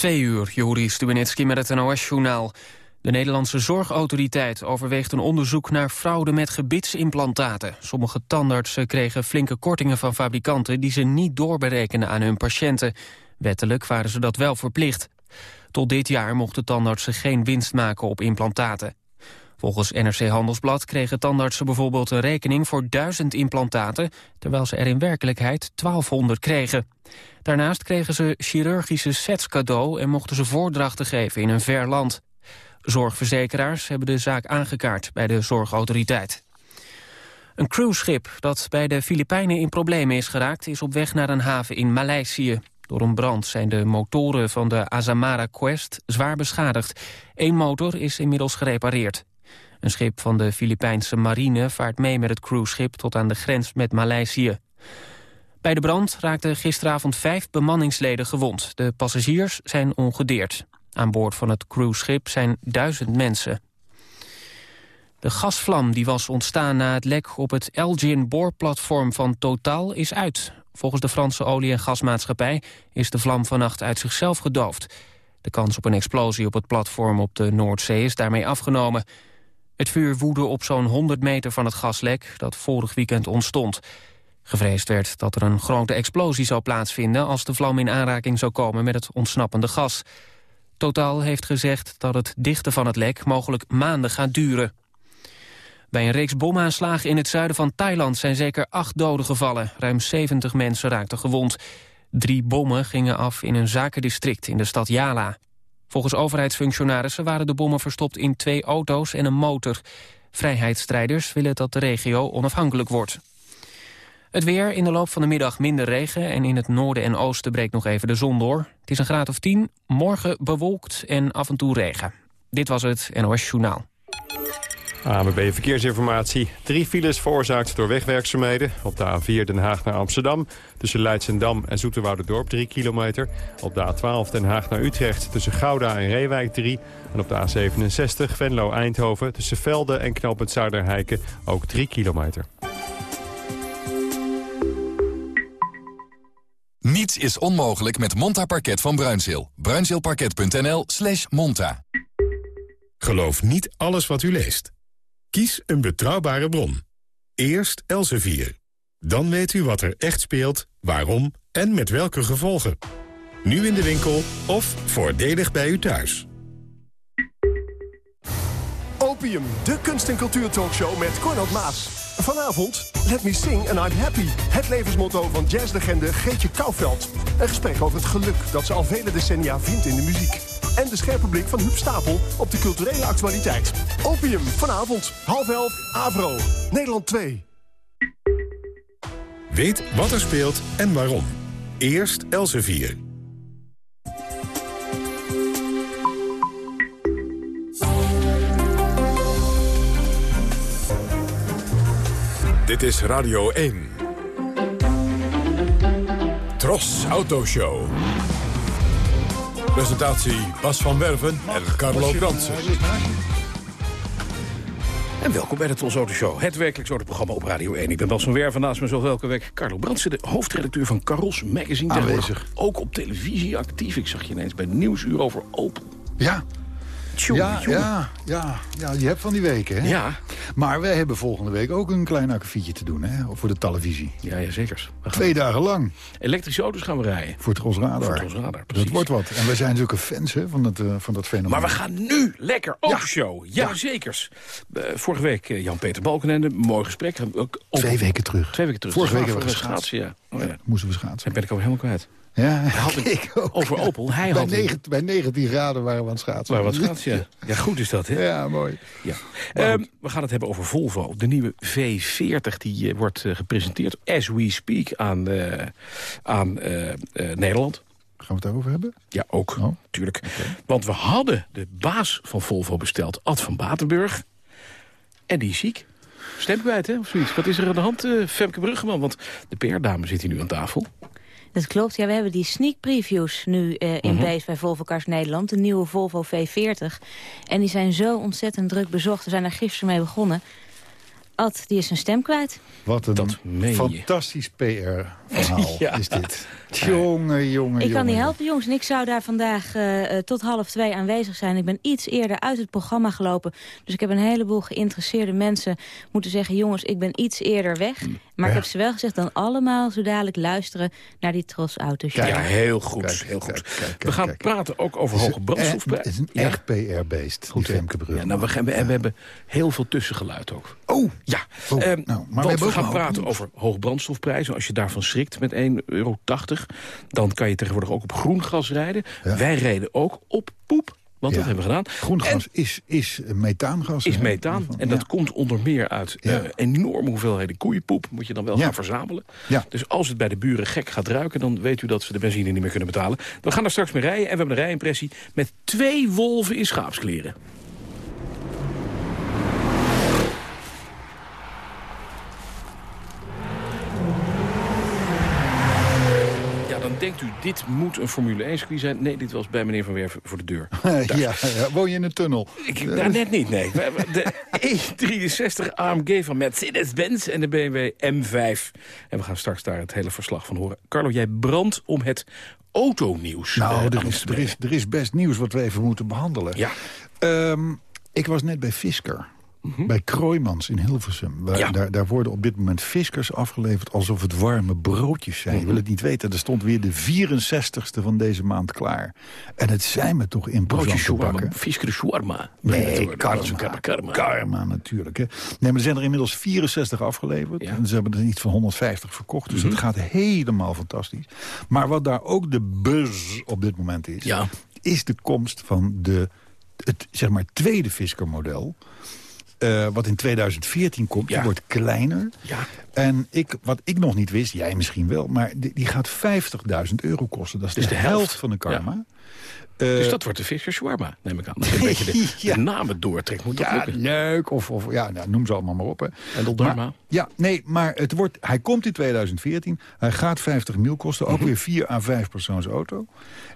Twee uur, Juri Stubenitski met het NOS-journaal. De Nederlandse Zorgautoriteit overweegt een onderzoek naar fraude met gebitsimplantaten. Sommige tandartsen kregen flinke kortingen van fabrikanten... die ze niet doorberekenen aan hun patiënten. Wettelijk waren ze dat wel verplicht. Tot dit jaar mochten tandartsen geen winst maken op implantaten. Volgens NRC Handelsblad kregen tandartsen bijvoorbeeld een rekening voor 1000 implantaten, terwijl ze er in werkelijkheid 1200 kregen. Daarnaast kregen ze chirurgische sets cadeau en mochten ze voordrachten geven in een ver land. Zorgverzekeraars hebben de zaak aangekaart bij de zorgautoriteit. Een cruiseschip dat bij de Filipijnen in problemen is geraakt... is op weg naar een haven in Maleisië. Door een brand zijn de motoren van de Azamara Quest zwaar beschadigd. Eén motor is inmiddels gerepareerd. Een schip van de Filipijnse marine vaart mee met het cruiseschip... tot aan de grens met Maleisië. Bij de brand raakten gisteravond vijf bemanningsleden gewond. De passagiers zijn ongedeerd. Aan boord van het cruiseschip zijn duizend mensen. De gasvlam die was ontstaan na het lek op het Elgin boorplatform van Total is uit. Volgens de Franse olie- en gasmaatschappij is de vlam vannacht uit zichzelf gedoofd. De kans op een explosie op het platform op de Noordzee is daarmee afgenomen. Het vuur woedde op zo'n 100 meter van het gaslek dat vorig weekend ontstond. Gevreesd werd dat er een grote explosie zou plaatsvinden... als de vlam in aanraking zou komen met het ontsnappende gas. Totaal heeft gezegd dat het dichten van het lek mogelijk maanden gaat duren. Bij een reeks bomaanslagen in het zuiden van Thailand zijn zeker acht doden gevallen. Ruim 70 mensen raakten gewond. Drie bommen gingen af in een zakendistrict in de stad Yala. Volgens overheidsfunctionarissen waren de bommen verstopt in twee auto's en een motor. Vrijheidsstrijders willen dat de regio onafhankelijk wordt. Het weer, in de loop van de middag minder regen... en in het noorden en oosten breekt nog even de zon door. Het is een graad of 10, morgen bewolkt en af en toe regen. Dit was het NOS Journaal. AMB Verkeersinformatie. Drie files veroorzaakt door wegwerkzaamheden. Op de A4 Den Haag naar Amsterdam. Tussen Leidsendam en Zoeterwouderdorp 3 kilometer. Op de A12 Den Haag naar Utrecht. Tussen Gouda en Reewijk 3. En op de A67 Venlo-Eindhoven. Tussen Velde en Knoopend Zuiderheiken ook 3 kilometer. Niets is onmogelijk met Monta Parket van Bruinzeel. Bruinzeelparket.nl slash monta. Geloof niet alles wat u leest. Kies een betrouwbare bron. Eerst Elsevier. Dan weet u wat er echt speelt, waarom en met welke gevolgen. Nu in de winkel of voordelig bij u thuis. Opium, de kunst- en cultuurtalkshow met Cornel Maas. Vanavond, Let Me Sing and I'm Happy. Het levensmotto van jazzlegende Geetje Kouwveld. Een gesprek over het geluk dat ze al vele decennia vindt in de muziek. En de scherpe blik van Huub Stapel op de culturele actualiteit. Opium, vanavond, half elf, Avro, Nederland 2. Weet wat er speelt en waarom. Eerst Elsevier. Dit is Radio 1. Tros Autoshow. Presentatie Bas van Werven en Carlo Bransen. En welkom bij de Tros Auto Show, het werkelijk programma op Radio 1. Ik ben Bas van Werven, naast me zoals elke week Carlo Brandsen... de hoofdredacteur van Caros Magazine. Aanwezig. Ook op televisie actief. Ik zag je ineens bij Nieuwsuur over Opel. Ja, Tjonge, ja, jonge. ja, ja, ja, je hebt van die weken, hè? Ja. Maar wij hebben volgende week ook een klein akkefietje te doen, hè? Voor de televisie. Ja, ja zeker. Twee dagen lang Elektrische auto's gaan we rijden. voor Tros Radar. Voor Tros Radar, Dat wordt wat. En wij zijn natuurlijk fans hè, van, dat, eh, van dat fenomeen. Maar we gaan nu lekker autoshow. Ja, Ja. zekers. Eh, vorige week eh, Jan-Peter Balkenende, mooi gesprek. Ook Twee weken terug. Twee weken terug. Vorige week Voor hebben we ja. Oh, ja. Moesten we schaatsen. En ben ik ook helemaal kwijt. Ja, had ik ook. Over Opel. Hij bij, had een- negen- bij 19 graden waren we aan het schaatsen. Wat schaatsen, ja. Ja, goed is dat, hè? Ja, mooi. Ja. Ehm, we gaan het hebben over Volvo. De nieuwe V40 die eh, wordt eh, gepresenteerd as we speak aan, eh, aan Nederland. Gaan we het daarover hebben? Ja, ook, Oh. natuurlijk. Want we hadden de baas van Volvo besteld, Ad van Batenburg. En die is ziek. Stem kwijt, hè, of zoiets. Wat is er aan de hand, Femke Bruggeman? Want de PR-dame zit hier nu aan tafel. Dat klopt, ja, we hebben die sneak previews nu eh, in beest bij Volvo Cars Nederland. De nieuwe Volvo V40. En die zijn zo ontzettend druk bezocht. We zijn daar gisteren mee begonnen. Ad, die is zijn stem kwijt. Wat een fantastisch PR-verhaal Ja. is dit. Jongen, jongen, Ik kan niet helpen, jongens. En ik zou daar vandaag eh, eh, tot half twee aanwezig zijn. Ik ben iets eerder uit het programma gelopen. Dus ik heb een heleboel geïnteresseerde mensen moeten zeggen... jongens, ik ben iets eerder weg. Maar ik heb ze wel gezegd, dan allemaal zo dadelijk luisteren... naar die Tros Autoshow. Ja, heel goed. Kijk, heel goed. kijk, kijk, we gaan kijk. praten ook over hoge Het brandstofprijzen. is een echt PR-beest, die Femke. Ja, nou, we, gaan, we, we hebben heel veel tussengeluid ook. Oh, Ja, Oh, Ehm, nou, maar we gaan praten over hoge brandstofprijzen. Als je daarvan schrikt met 1,80 euro, dan kan je tegenwoordig ook op groen gas rijden. Ja. Wij reden ook op poep, want dat hebben we gedaan. groen gas is, is methaangas. is hè? methaan. En ja. dat komt onder meer uit Ja. eh, enorme hoeveelheden koeienpoep. Moet je dan wel gaan verzamelen. Ja. Dus als het bij de buren gek gaat ruiken... dan weet u dat ze de benzine niet meer kunnen betalen. We gaan er straks mee rijden en we hebben een rijimpressie... met twee wolven in schaapskleren. Ja, dan denkt u, dit moet een Formule 1 circuit zijn. Nee, dit was bij meneer Van Werven voor de deur. ja, ja, woon je in een tunnel? Ik, nou, net niet, nee. De E63 AMG van Mercedes-Benz en de BMW M5. En we gaan straks daar het hele verslag van horen. Carlo, jij brandt om het autonieuws. eh, Nou, aan er is, er, is, er is best nieuws wat we even moeten behandelen. Ja. Ehm, ik was net bij Fisker. Bij Kroijmans in Hilversum. Waar- Mhm. Ja. daar, daar worden op dit moment Fiskers afgeleverd alsof het warme broodjes zijn. Mhm. Je wil het niet weten. Er stond weer de 64ste van deze maand klaar. En het zijn me toch Broodje imposant te shawarma. Fisker shawarma. Nee, karma. karma. karma. Natuurlijk. Hè. Nee, maar er zijn er inmiddels 64 afgeleverd. Ja. Mhm. En ze hebben er iets van 150 verkocht. Dus dat gaat helemaal fantastisch. Maar wat daar ook de buzz op dit moment is... Ja. is de komst van de, het zeg maar, tweede Fisker-model... Eh, wat in 2014 komt, die wordt kleiner. Ja. En ik, wat ik nog niet wist, jij misschien wel... maar die, die gaat 50.000 euro kosten. Dat is Dus de, de helft. van de Karma. Dus Eh, dat wordt de Fisker shawarma, neem ik aan. Dat je een beetje de, Ja. de namen doortrekt. Moet dat ja, lukken? leuk. Of, of ja, nou, noem ze allemaal maar op. Hè. En Del Dharma. Ja, nee, maar het wordt, hij komt in 2014. Hij gaat 50 mil kosten. Mhm. Ook weer 4 à 5 persoons auto.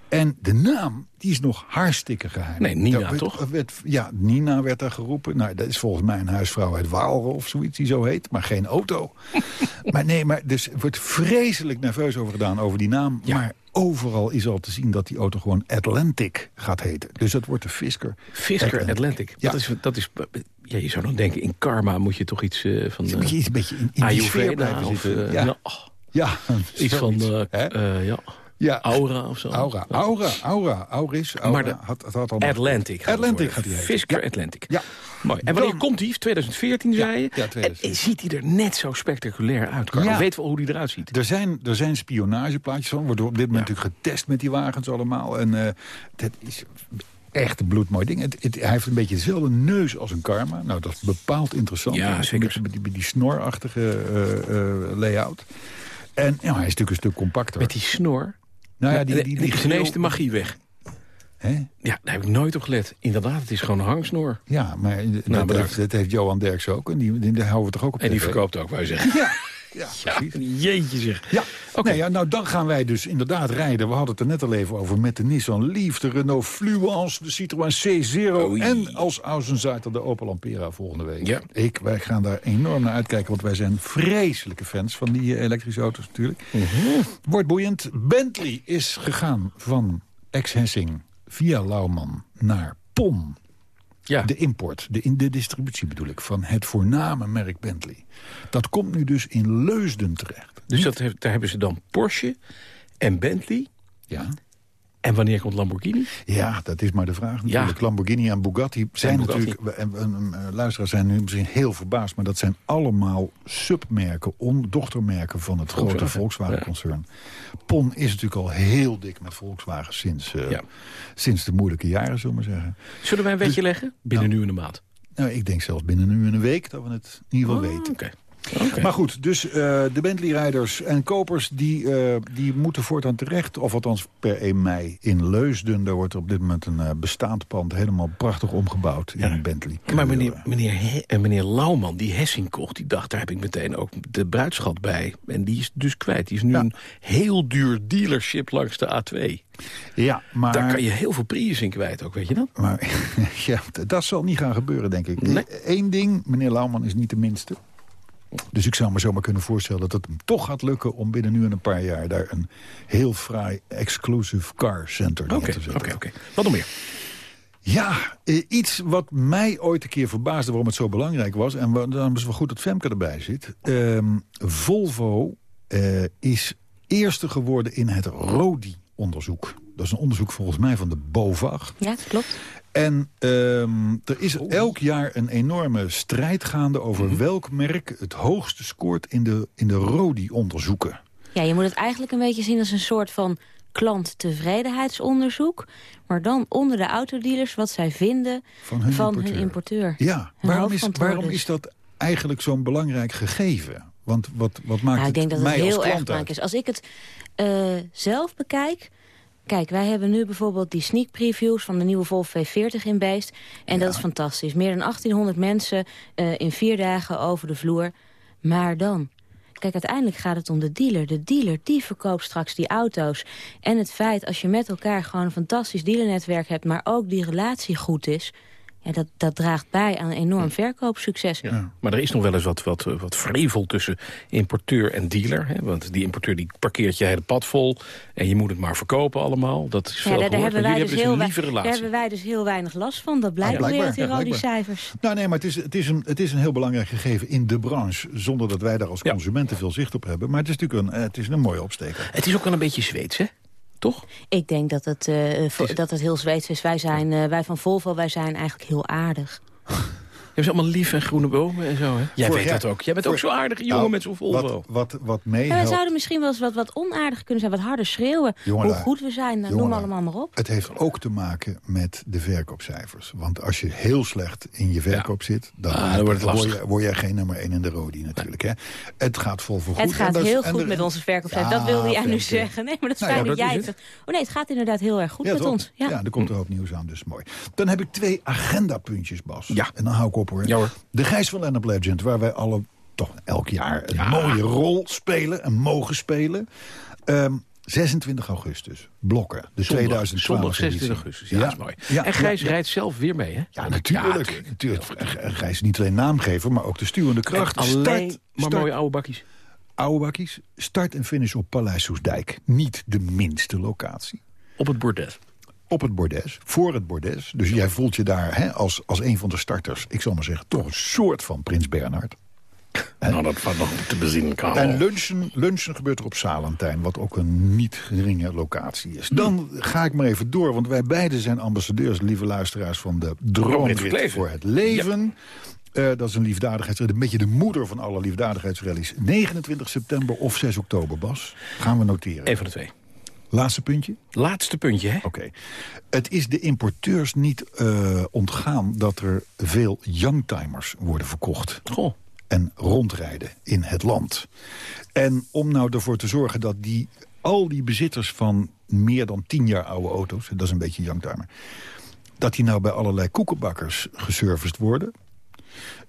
En de naam, die is nog hartstikke geheim. Nee, Nina, werd- toch? werd- ja, Nina werd daar geroepen. Nou, dat is volgens mij een huisvrouw uit Waalre of zoiets die zo heet. Maar geen auto. maar nee, maar dus er wordt vreselijk nerveus over gedaan over die naam. Ja. Maar overal is al te zien dat die auto gewoon Atlantic gaat heten. Dus dat wordt de Fisker. Fisker Atlantic. Ja. Dat is, dat is, ja, je zou dan denken, in karma moet je toch iets eh, van... Je eh, iets een beetje in, in die sfeer blijven of, zitten. eh, ja. oh, ja, iets van ja, ja. aura of zo. Aura, aura, aura, auris, aura. Maar de had, had allemaal- Atlantic. gaat Atlantic gaat heten. Fisker Ja. Atlantic. Ja. Mooi. En wanneer Dan- komt die? 2014 zei je? ja, en, 2014. en ziet hij er net zo spectaculair uit? Ja. Weet wel hoe die eruit ziet? Er zijn, er zijn spionageplaatjes van. Wordt op dit moment natuurlijk getest met die wagens allemaal. En eh dat is echt een bloedmooi ding. Het, het- hij heeft een beetje dezelfde neus als een Karma. Nou, dat is bepaald interessant. Ja, zeker. Met, die- met die snorachtige eh, eh, layout. En ja, hij is natuurlijk een stuk compacter. Met die snor. Nou ja, die, die, de magie weg. Ja, daar heb ik nooit op gelet. Inderdaad, het is gewoon een hangsnor. Ja, maar dat, heeft, dat heeft Johan Derks ook. En die, die, houden we toch ook op En die verkoopt ook, je zeggen. Ja, ja, Ja, precies. jeetje zeg. Ja, Oké. nee, ja, nou dan gaan wij dus inderdaad rijden. We hadden het er net al even over met de Nissan Leaf, de Renault Fluence, de Citroën C0 Oei. en als außenseiter de Opel Ampera volgende week. Ja. Ik, wij gaan daar enorm naar uitkijken, want wij zijn vreselijke fans van die eh, elektrische auto's natuurlijk. Mhm. Wordt boeiend. Bentley is gegaan van ex-Hessing via Lauwman naar POM. Ja, De import, de, in de distributie bedoel ik, van het voorname merk Bentley. Dat komt nu dus in Leusden terecht. dus dat, daar hebben ze dan Porsche en Bentley. Ja. En wanneer komt Lamborghini? Ja, dat is maar de vraag natuurlijk. Lamborghini en Bugatti zijn Bugatti. natuurlijk... En, en, en, luisteraars zijn nu misschien heel verbaasd... maar dat zijn allemaal submerken, dochtermerken van het grote Volkswagen, Volkswagen-concern. PON is natuurlijk al heel dik met Volkswagen sinds, eh, Ja. sinds de moeilijke jaren, zullen we maar zeggen. Zullen wij een wetje leggen? Binnen nu en een maand. Nou, ik denk zelfs binnen nu en een week dat we het in ieder geval Oh, weten. Oké. Maar goed, dus eh, de Bentley-rijders en kopers... Die, eh, die moeten voortaan terecht, of althans per 1 mei in Leusden. Daar wordt op dit moment een eh, bestaand pand helemaal prachtig omgebouwd in Bentley. Maar meneer, meneer, eh, meneer Lauwman, die Hessing kocht, die dacht... daar heb ik meteen ook de bruidschat bij. En die is dus kwijt. Die is nu Ja. een heel duur dealership langs de A2. Ja, maar... Daar kan je heel veel Prius in kwijt ook, weet je dat? Maar ja, dat zal niet gaan gebeuren, denk ik. Nee. Eén ding, meneer Lauwman is niet de minste. Dus ik zou me zomaar kunnen voorstellen dat het hem toch gaat lukken... om binnen nu en een paar jaar daar een heel fraai exclusive car center neer te zetten. oké, oké. Wat nog meer? Ja, eh, iets wat mij ooit een keer verbaasde waarom het zo belangrijk was... en wa- daarom is het wel goed dat Femke erbij zit. Ehm, Volvo eh, is eerste geworden in het RODI-onderzoek. Dat is een onderzoek volgens mij van de BOVAG. Ja, dat klopt. En ehm, er is elk jaar een enorme strijd gaande over welk merk het hoogste scoort in de, in de RODI-onderzoeken. Ja, je moet het eigenlijk een beetje zien als een soort van klanttevredenheidsonderzoek. Maar dan onder de autodealers wat zij vinden Van hun importeur. importeur. Ja, Hun waarom, is, waarom is dat eigenlijk zo'n belangrijk gegeven? Want wat, wat maakt Nou, ik denk het dat het mij heel erg klant belangrijk uit? is. Als ik het eh, zelf bekijk... Kijk, wij hebben nu bijvoorbeeld die sneak previews van de nieuwe Volvo V40 in Beest. En dat is fantastisch. Meer dan 1800 mensen eh, in vier dagen over de vloer. Maar dan... Kijk, uiteindelijk gaat het om de dealer. De dealer, die verkoopt straks die auto's. En het feit, als je met elkaar gewoon een fantastisch dealernetwerk hebt... maar ook die relatie goed is... Ja, dat, dat draagt bij aan een enorm verkoopsucces. Ja. Maar er is nog wel eens wat, wat, eh, wat vrevel tussen importeur en dealer. Hè? Want die importeur die parkeert je hele pad vol. En je moet het maar verkopen allemaal. Dat is Ja, veel daar, hebben wij dus hebben heel dus lieve daar hebben wij dus heel weinig last van. Dat blijkt Ja, wel weer uit die ja, rode cijfers. Nou nee, maar het is, het, is een, het is een heel belangrijk gegeven in de branche... zonder dat wij daar als Ja. consumenten veel zicht op hebben. Maar het is natuurlijk een, eh, het is een mooie opsteker. Het is ook wel een beetje Zweeds, hè? Toch? Ik denk dat het, eh, dat het heel Zweeds is. Wij, zijn, eh, wij van Volvo, wij zijn eigenlijk heel aardig. Je hebt allemaal lief en groene bomen en zo, hè? Jij Vorig weet jaar- dat ook. Jij bent ook zo aardig jongen Nou, met zo'n Volvo. Wat, wat, wat Ja, wij meehelpt... zouden misschien wel eens wat, wat onaardig kunnen zijn. Wat harder schreeuwen. Hoe goed we zijn, nou, noem allemaal maar op. Het heeft ook te maken met de verkoopcijfers. Want als je heel slecht in je verkoop zit... dan, Ah, dan wordt het word, je, word jij geen nummer 1 in de Rodi natuurlijk. Hè? Het gaat vol voor goed. Het gaat is- heel goed er- met onze verkoopcijfers. Ja, dat wilde jij nu zeggen. Nee, maar dat is Nou fijn dat dat jij is het... Oh nee, het gaat inderdaad heel erg goed Ja, met toch? ons. Ja. Ja, er komt er ook nieuws aan, dus mooi. Dan heb ik twee agendapuntjes, Bas. Ja. En dan hou ik op hoor. Ja, hoor. De Gijs van Lennep Legend, waar wij alle toch elk jaar een mooie rol spelen en mogen spelen. Ehm, 26 augustus, Blokken, de Zondag, 2012 zondag 26 editie. augustus. Ja, dat is mooi. Ja, en Gijs ja, rijdt zelf weer mee, hè? Ja, natuurlijk. natuurlijk. Gijs is niet alleen naamgever, maar ook de stuwende kracht. Alleen Start- maar mooie oude bakkies. Oude bakkies, start en finish op Paleis Soesdijk. Niet de minste locatie. Op het bordes. Op het bordes, voor het bordes. Dus jij voelt je daar hè, als, als een van de starters... ik zal maar zeggen, toch een soort van Prins Bernhard. Nou, dat valt nog te bezien, Karel. En lunchen, lunchen gebeurt er op Salentijn, wat ook een niet geringe locatie is. Dan ga ik maar even door, want wij beiden zijn ambassadeurs... lieve luisteraars van de Droomrit Verkleven. voor het leven. Eh, dat is een liefdadigheidsrit, een beetje de moeder van alle liefdadigheidsrallies. 29 september of 6 oktober, Bas. Gaan we noteren. Eén van de twee. Laatste puntje. Laatste puntje, hè? Oké. Het is de importeurs niet eh, ontgaan dat er veel youngtimers worden verkocht. Goh. En rondrijden in het land. En om nou ervoor te zorgen dat die, al die bezitters van meer dan 10 jaar oude auto's... dat is een beetje youngtimer... dat die nou bij allerlei koekenbakkers geserviced worden...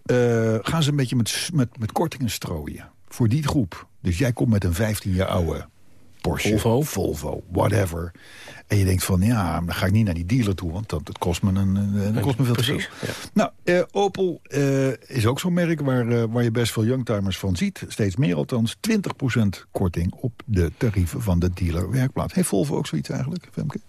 eh, gaan ze een beetje met, met, met kortingen strooien. Voor die groep. Dus jij komt met een 15 jaar oude Porsche, Volvo. Volvo, whatever. En je denkt van, ja, dan ga ik niet naar die dealer toe... want dat, dat kost me, een, eh, dat kost me veel te veel. Precies, ja. Nou, eh, Opel eh, is ook zo'n merk waar, eh, waar je best veel youngtimers van ziet. Steeds meer althans. 20% korting op de tarieven van de dealer werkplaats. Heeft Volvo ook zoiets eigenlijk, Femke?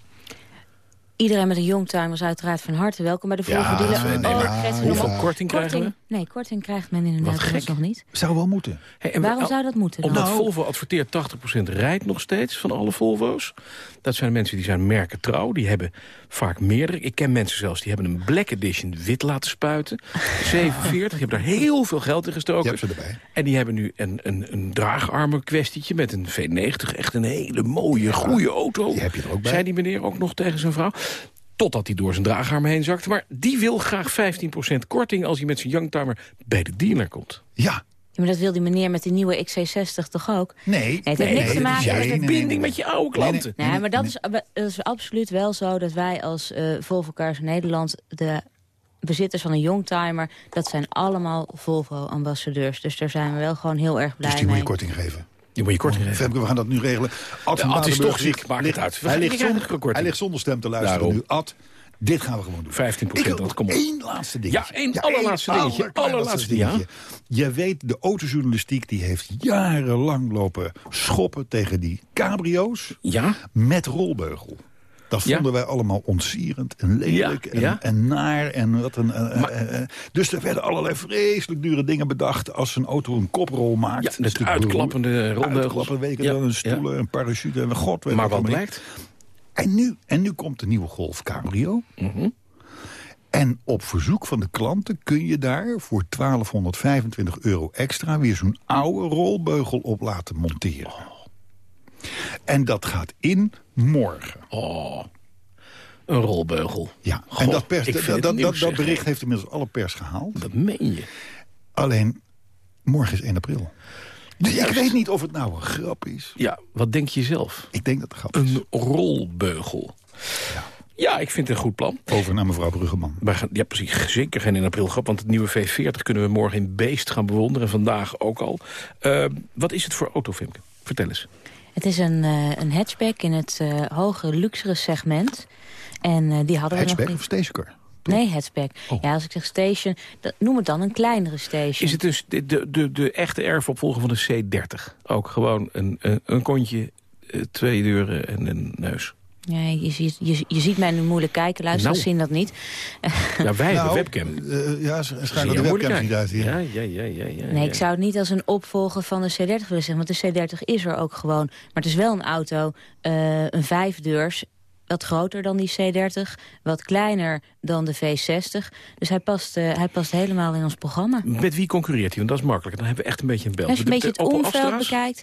Iedereen met een youngtimer is uiteraard van harte welkom bij de Volvo Ja, dealer. nee, Oh, maar Gert, hoeveel korting krijgen we? Nee, korting krijgt men inderdaad Wat gek. nog niet. Zou wel moeten. Hey, en Waarom we- zou dat moeten dan? Omdat Nou- Volvo adverteert 80% rijdt nog steeds van alle Volvo's. Dat zijn mensen die zijn merken trouw. Die hebben vaak meerdere. Ik ken mensen zelfs die hebben een Black Edition wit laten spuiten. 47. Die hebben daar heel veel geld in gestoken. Ze erbij. En die hebben nu een, een, een draagarmen kwestietje met een V90. Echt een hele mooie, goede auto. die heb je er ook bij. Zei die meneer ook nog tegen zijn vrouw. Totdat hij door zijn draagarm heen zakte. Maar die wil graag 15% korting als hij met zijn youngtimer bij de dealer komt. Ja. Ja, maar dat wil die meneer met die nieuwe XC60 toch ook? Nee. Nee, het heeft Nee, niks te maken met de binding met je oude klanten. Nee, maar dat is, dat is absoluut wel zo dat wij als eh Volvo Cars Nederland... de bezitters van een youngtimer, dat zijn allemaal Volvo-ambassadeurs. Dus daar zijn we wel gewoon heel erg blij Dus die moet mee. je korting geven. Die moet je korting geven. Femke, we gaan dat nu regelen. Ad van Ja, Ad is toch ziek, maakt het uit. Hij ligt, zonder, hij ligt zonder stem te luisteren Daarom. nu. Ad, Dit gaan we gewoon doen. 15 Ik wil procent, nog kom op. één laatste dingetje. Ja, één allerlaatste dingetje. allerlaatste Allerlaatste, ja. dingetje. Je weet, de autojournalistiek die heeft jarenlang lopen schoppen tegen die cabrio's Ja? met rolbeugel. Dat vonden wij allemaal ontzierend en lelijk en, en naar. En wat een, eh, Maar- eh, eh, dus er werden allerlei vreselijk dure dingen bedacht... als een auto een koprol maakt. Met natuurlijk uitklappende rolbeugels. Uitklappen, Ja, wel, een stoelen, een parachute en god. weet Maar wat blijkt? En nu, en nu komt de nieuwe Golf Cabrio. Mhm. En op verzoek van de klanten kun je daar voor 1225 euro extra... weer zo'n oude rolbeugel op laten monteren. En dat gaat in morgen. Oh, een rolbeugel. Ja, Goh, en dat, pers, dat, dat, nieuws, dat, bericht heeft inmiddels alle pers gehaald. Dat meen je. Alleen, morgen is 1 april. Dus ik weet niet of het nou een grap is. Ja, wat denk je zelf? Ik denk dat het een grap is. Een rolbeugel. Ja, ik vind het een goed plan. Over naar mevrouw Bruggeman. Ja, precies. Zeker geen in april grap. Want het nieuwe V40 kunnen we morgen in Beest gaan bewonderen. Vandaag ook al. Eh, wat is het voor auto, Femke? Vertel eens. Het is een, eh, een hatchback in het eh hoge luxere segment. En eh, die hadden we Hatchback nog of niet. stationcar? Nee, hatchback. Oh. Ja, als ik zeg station, dat, noem het dan een kleinere station. Is het dus de, de, de, de echte erfopvolger van de C30? Ook gewoon een, een, een kontje, twee deuren en een neus. Ja, je, ziet, je, je ziet mij nu moeilijk kijken, luisteraars Nou. zien dat niet. Ja, wij hebben Nou, webcam. eh, ja, je de webcams niet uit hier. Ja, ja, ja, ja, ja. Nee, ja. ik zou het niet als een opvolger van de C30 willen zeggen. Want de C30 is er ook gewoon. Maar het is wel een auto, eh, een vijfdeurs... wat groter dan die C30, wat kleiner dan de V60. Dus hij past, eh, hij past helemaal in ons programma. Met wie concurreert hij? Want dat is makkelijk. Dan hebben we echt een beetje een bel. Als je een De- beetje het Opel omveld Astra's? bekijkt...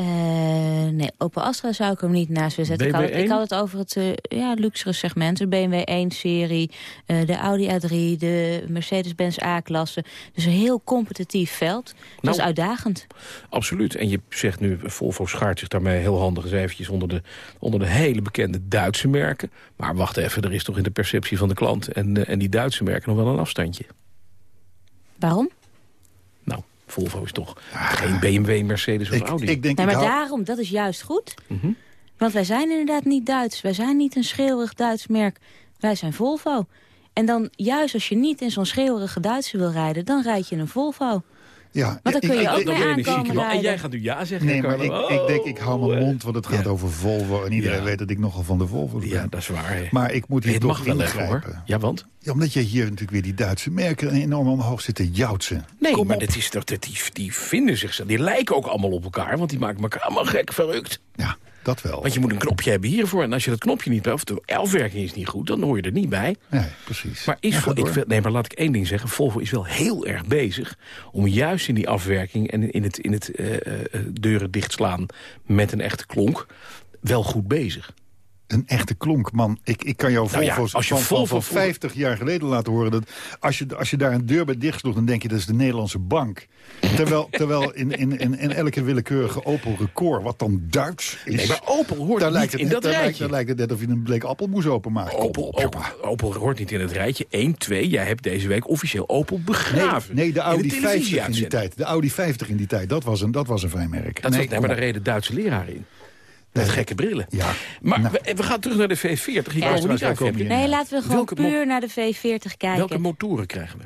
eh, nee, Opel Astra zou ik hem niet naast willen zetten. Ik had, het, BMW ik had het over het eh, ja, luxere segment. De BMW 1-serie, eh, de Audi A3, de Mercedes-Benz A-klasse. Dus een heel competitief veld. Dat Nou, is uitdagend. Absoluut. En je zegt nu, Volvo schaart zich daarmee heel handig eens eventjes onder de, onder de hele bekende Duitse merken. Maar wacht even, er is toch in de perceptie van de klant en, en die Duitse merken nog wel een afstandje. Waarom? Volvo is toch geen BMW, Mercedes of Ik, Audi. ik denk, Nee, ik maar hou- daarom, dat is juist goed. Mhm. Want wij zijn inderdaad niet Duits. Wij zijn niet een schreeuwerig Duits merk. Wij zijn Volvo. En dan, juist als je niet in zo'n schreeuwerige Duitse wil rijden... dan rijd je een Volvo. Ja, Want dan ik- kun je ik- ook een aankomen. En jij gaat nu ja zeggen, Nee, maar ik, ik denk, ik hou mijn Oh, mond, want het gaat ja. over Volvo. En iedereen Ja. weet dat ik nogal van de Volvo ben. Ja, dat is waar. hè. Maar ik moet hier het toch mag wel ingrijpen. hoor. Ja, want? Ja, omdat je hier natuurlijk weer die Duitse merken enorm omhoog zitten joutsen. Nee, Kom maar dat is, dat, dat- die, die vinden zichzelf. Die lijken ook allemaal op elkaar, want die maken elkaar allemaal gek verrukt. Ja, dat wel. Want je moet een knopje hebben hiervoor. En als je dat knopje niet hebt, of de afwerking is niet goed, dan hoor je er niet bij. Nee, precies. Maar, is Ja, ik, nee, maar laat ik één ding zeggen. Volvo is wel heel erg bezig om juist in die afwerking... en in het, in het eh, eh, deuren dichtslaan met een echte klonk... wel goed bezig. Een echte klonk, man. Ik, ik kan jou Nou ja, Volvo's als je van, Volvo van vroeger- 50 jaar geleden laten horen... dat als je, als je daar een deur bij dichtsloeg, dan denk je dat is de Nederlandse bank. Terwijl, terwijl in, in, in, in elke willekeurige Opel Record, wat dan Duits is... Nee, maar Opel hoort daar niet lijkt het, in dat daar lijkt, daar lijkt het net of je een bleek appelmoes openmaakt. Opel, op, Opel. Opel hoort niet in het rijtje. Eén, twee, jij hebt deze week officieel Opel begraven. nee, de Audi 50 in die tijd. De Audi 50 in die tijd, dat was een, dat was een fijn merk. Dat nee, kom maar daar reden Duitse leraren in. Met gekke brillen. Ja, Maar nou. we, we gaan terug naar de V40. Hier Ja. komen we niet uit. Nee, laten we gewoon Welke puur naar de V40 kijken. Welke motoren krijgen we?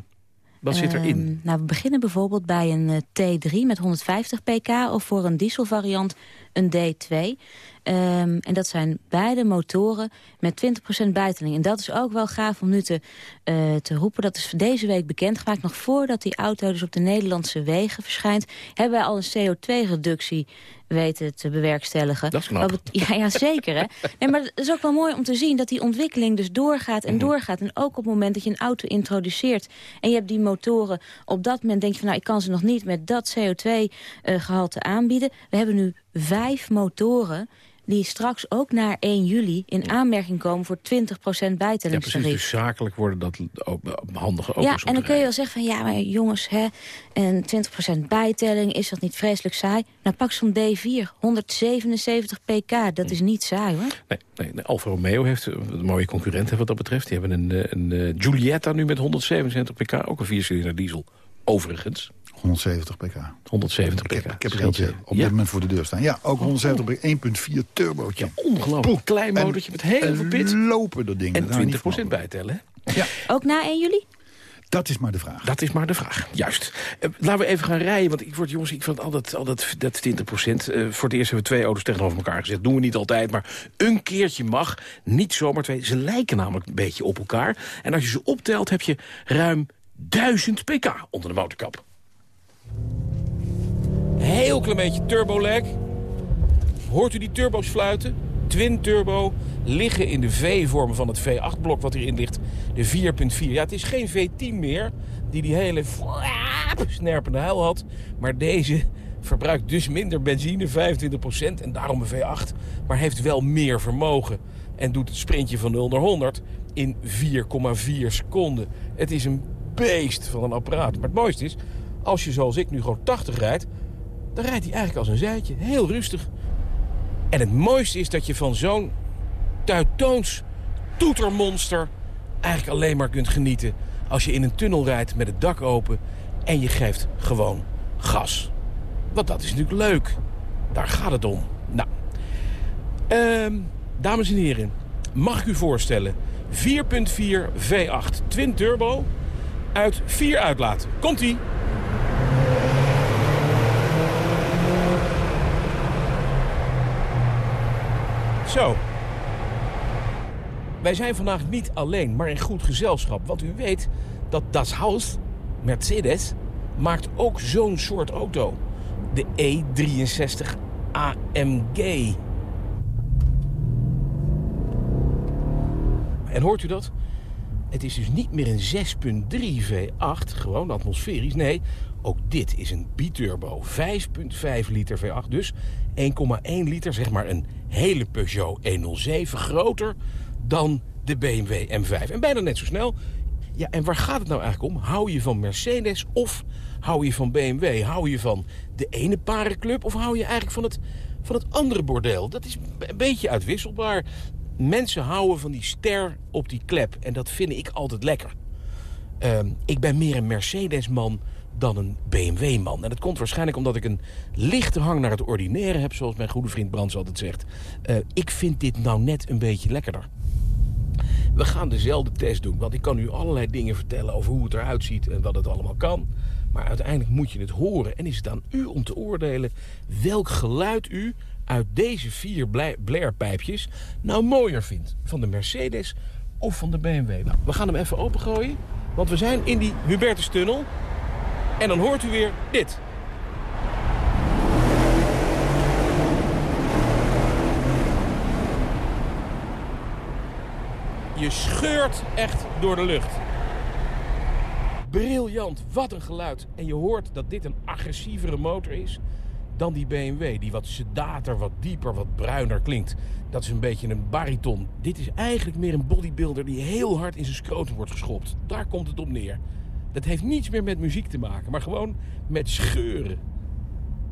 Wat zit erin? Ehm, nou, we beginnen bijvoorbeeld bij een eh, T3 met 150 pk... of voor een dieselvariant een D2. Ehm, en dat zijn beide motoren met 20% bijtelling. En dat is ook wel gaaf om nu te, eh, te roepen. Dat is deze week bekendgemaakt. Nog voordat die auto dus op de Nederlandse wegen verschijnt... hebben wij al een CO2-reductie weten te bewerkstelligen. Dat is knap. Ja, ja, zeker. Hè? Nee, maar het is ook wel mooi om te zien dat die ontwikkeling dus doorgaat en Mhm. doorgaat. En ook op het moment dat je een auto introduceert... en je hebt die motoren, op dat moment denk je van... nou, ik kan ze nog niet met dat CO2-gehalte aanbieden. We hebben nu vijf motoren die straks ook na 1 juli in aanmerking komen voor 20% Ja, precies. Dus zakelijk worden dat ook handige Ja, auto's om en dan kun je wel zeggen van ja, maar jongens, hè, en 20% bijtelling, is dat niet vreselijk saai? Nou, pak zo'n D4, 177 pk, dat is niet saai hoor. Nee, nee, Alfa Romeo heeft een mooie concurrent wat dat betreft. Die hebben een, eh, een, eh, Giulietta nu met 177 pk, ook een viercilinder diesel. Overigens. 170 pk. 170 pk. Ik heb, ik heb er eentje op Ja. dit moment voor de deur staan. Ja, ook 170 pk. 1.4 turbootje. Ongelooflijk. Klein motortje met heel veel pit. lopen dat ding. En dat hou je niet 20% van. bijtellen. hè? Ook na 1 juli? Dat is maar de vraag. Dat is maar de vraag. Juist. Eh, laten we even gaan rijden. Want ik word, jongens, ik vind altijd, altijd dat 20 procent. voor het eerst hebben we twee auto's tegenover elkaar gezet. Doen we niet altijd, maar een keertje mag. Niet zomaar twee. Ze lijken namelijk een beetje op elkaar. En als je ze optelt, heb je ruim 1000 pk onder de motorkap. Heel klein beetje turbolag. Hoort u die turbo's fluiten? Twin turbo liggen in de V-vorm van het V8-blok wat hierin ligt. De 4.4. Ja, het is geen V10 meer die die hele snerpende huil had. Maar deze verbruikt dus minder benzine, 25%. En daarom een V8. Maar heeft wel meer vermogen. En doet het sprintje van 0 naar 100 in 4,4 seconden. Het is een beest van een apparaat. Maar het mooiste is, als je zoals ik nu gewoon 80 rijdt... dan rijdt hij eigenlijk als een zijtje. Heel rustig. En het mooiste is dat je van zo'n tuitoons toetermonster eigenlijk alleen maar kunt genieten als je in een tunnel rijdt met het dak open en je geeft gewoon gas. Want dat is natuurlijk leuk. Daar gaat het om. Nou, ehm, dames en heren, mag ik u voorstellen 4.4 V8 Twin Turbo uit 4 uitlaat. Komt-ie! Zo. Wij zijn vandaag niet alleen, maar in goed gezelschap. Want u weet dat Das Haus, Mercedes, maakt ook zo'n soort auto. De E63 AMG. En hoort u dat? Het is dus niet meer een 6.3 V8, gewoon atmosferisch. Nee, ook dit is een biturbo. 5.5 liter V8, dus 1,1 liter, zeg maar een hele Peugeot 107. Groter dan de BMW M5. En bijna net zo snel. Ja, en waar gaat het nou eigenlijk om? Hou je van Mercedes of hou je van BMW? Hou je van de ene parenclub of hou je eigenlijk van het, van het andere bordeel? Dat is een beetje uitwisselbaar. Mensen houden van die ster op die klep. En dat vind ik altijd lekker. Ehm, ik ben meer een Mercedes-man dan een BMW-man. En dat komt waarschijnlijk omdat ik een lichte hang naar het ordinaire heb... zoals mijn goede vriend Brands altijd zegt. Eh, ik vind dit nou net een beetje lekkerder. We gaan dezelfde test doen, want ik kan u allerlei dingen vertellen... over hoe het eruit ziet en wat het allemaal kan. Maar uiteindelijk moet je het horen en is het aan u om te oordelen... welk geluid u uit deze vier blairpijpjes nou mooier vindt. Van de Mercedes of van de BMW. Nou, we gaan hem even opengooien, want we zijn in die Hubertus-tunnel. En dan hoort u weer dit. Je scheurt echt door de lucht. Briljant, wat een geluid. En je hoort dat dit een agressievere motor is dan die BMW. Die wat sedater, wat dieper, wat bruiner klinkt. Dat is een beetje een bariton. Dit is eigenlijk meer een bodybuilder die heel hard in zijn scrotum wordt geschopt. Daar komt het op neer. Dat heeft niets meer met muziek te maken, maar gewoon met scheuren.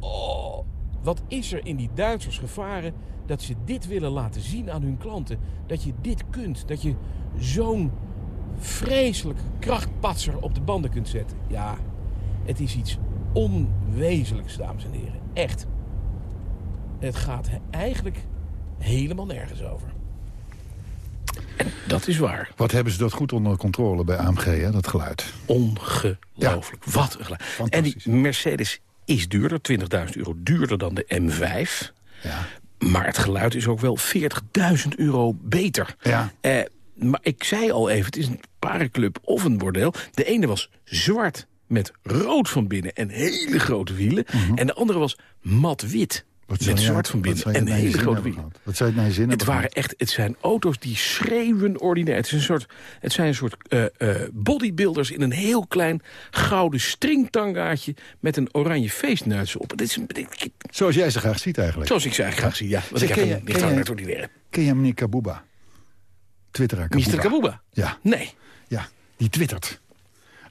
Oh, wat is er in die Duitsers gevaren dat ze dit willen laten zien aan hun klanten. Dat je dit kunt, dat je zo'n vreselijk krachtpatser op de banden kunt zetten. Ja, het is iets onwezenlijks, dames en heren. Echt. Het gaat eigenlijk helemaal nergens over. Dat is waar. Wat hebben ze dat goed onder controle bij AMG, hè, dat geluid. Ongelooflijk. Wat een geluid. En die Mercedes is duurder, 20.000 euro duurder dan de M5. Ja. Maar het geluid is ook wel 40.000 euro beter. Ja. Eh, maar ik zei al even, het is een parenclub of een bordeel. De ene was zwart met rood van binnen en hele grote wielen. En de andere was mat wit. Zou Met zwart van wat binnen en hele grote wielen. Wat zou je naar je zin Het waren echt, het zijn auto's die schreeuwen ordinair. Het, is een soort, het zijn een soort eh, eh, bodybuilders in een heel klein gouden stringtangaatje met een oranje feestneus op. Dit is een, dit-? Zoals jij ze graag ziet eigenlijk. zoals ik ze eigenlijk graag zie, ja. Want Zeg, ik ken heb je- een ken licht je- naar het ordinaire. Ken je meneer Kabuba? Twitteraar Kabuba. Mr. Kabuba? Ja, Nee. ja, die twittert.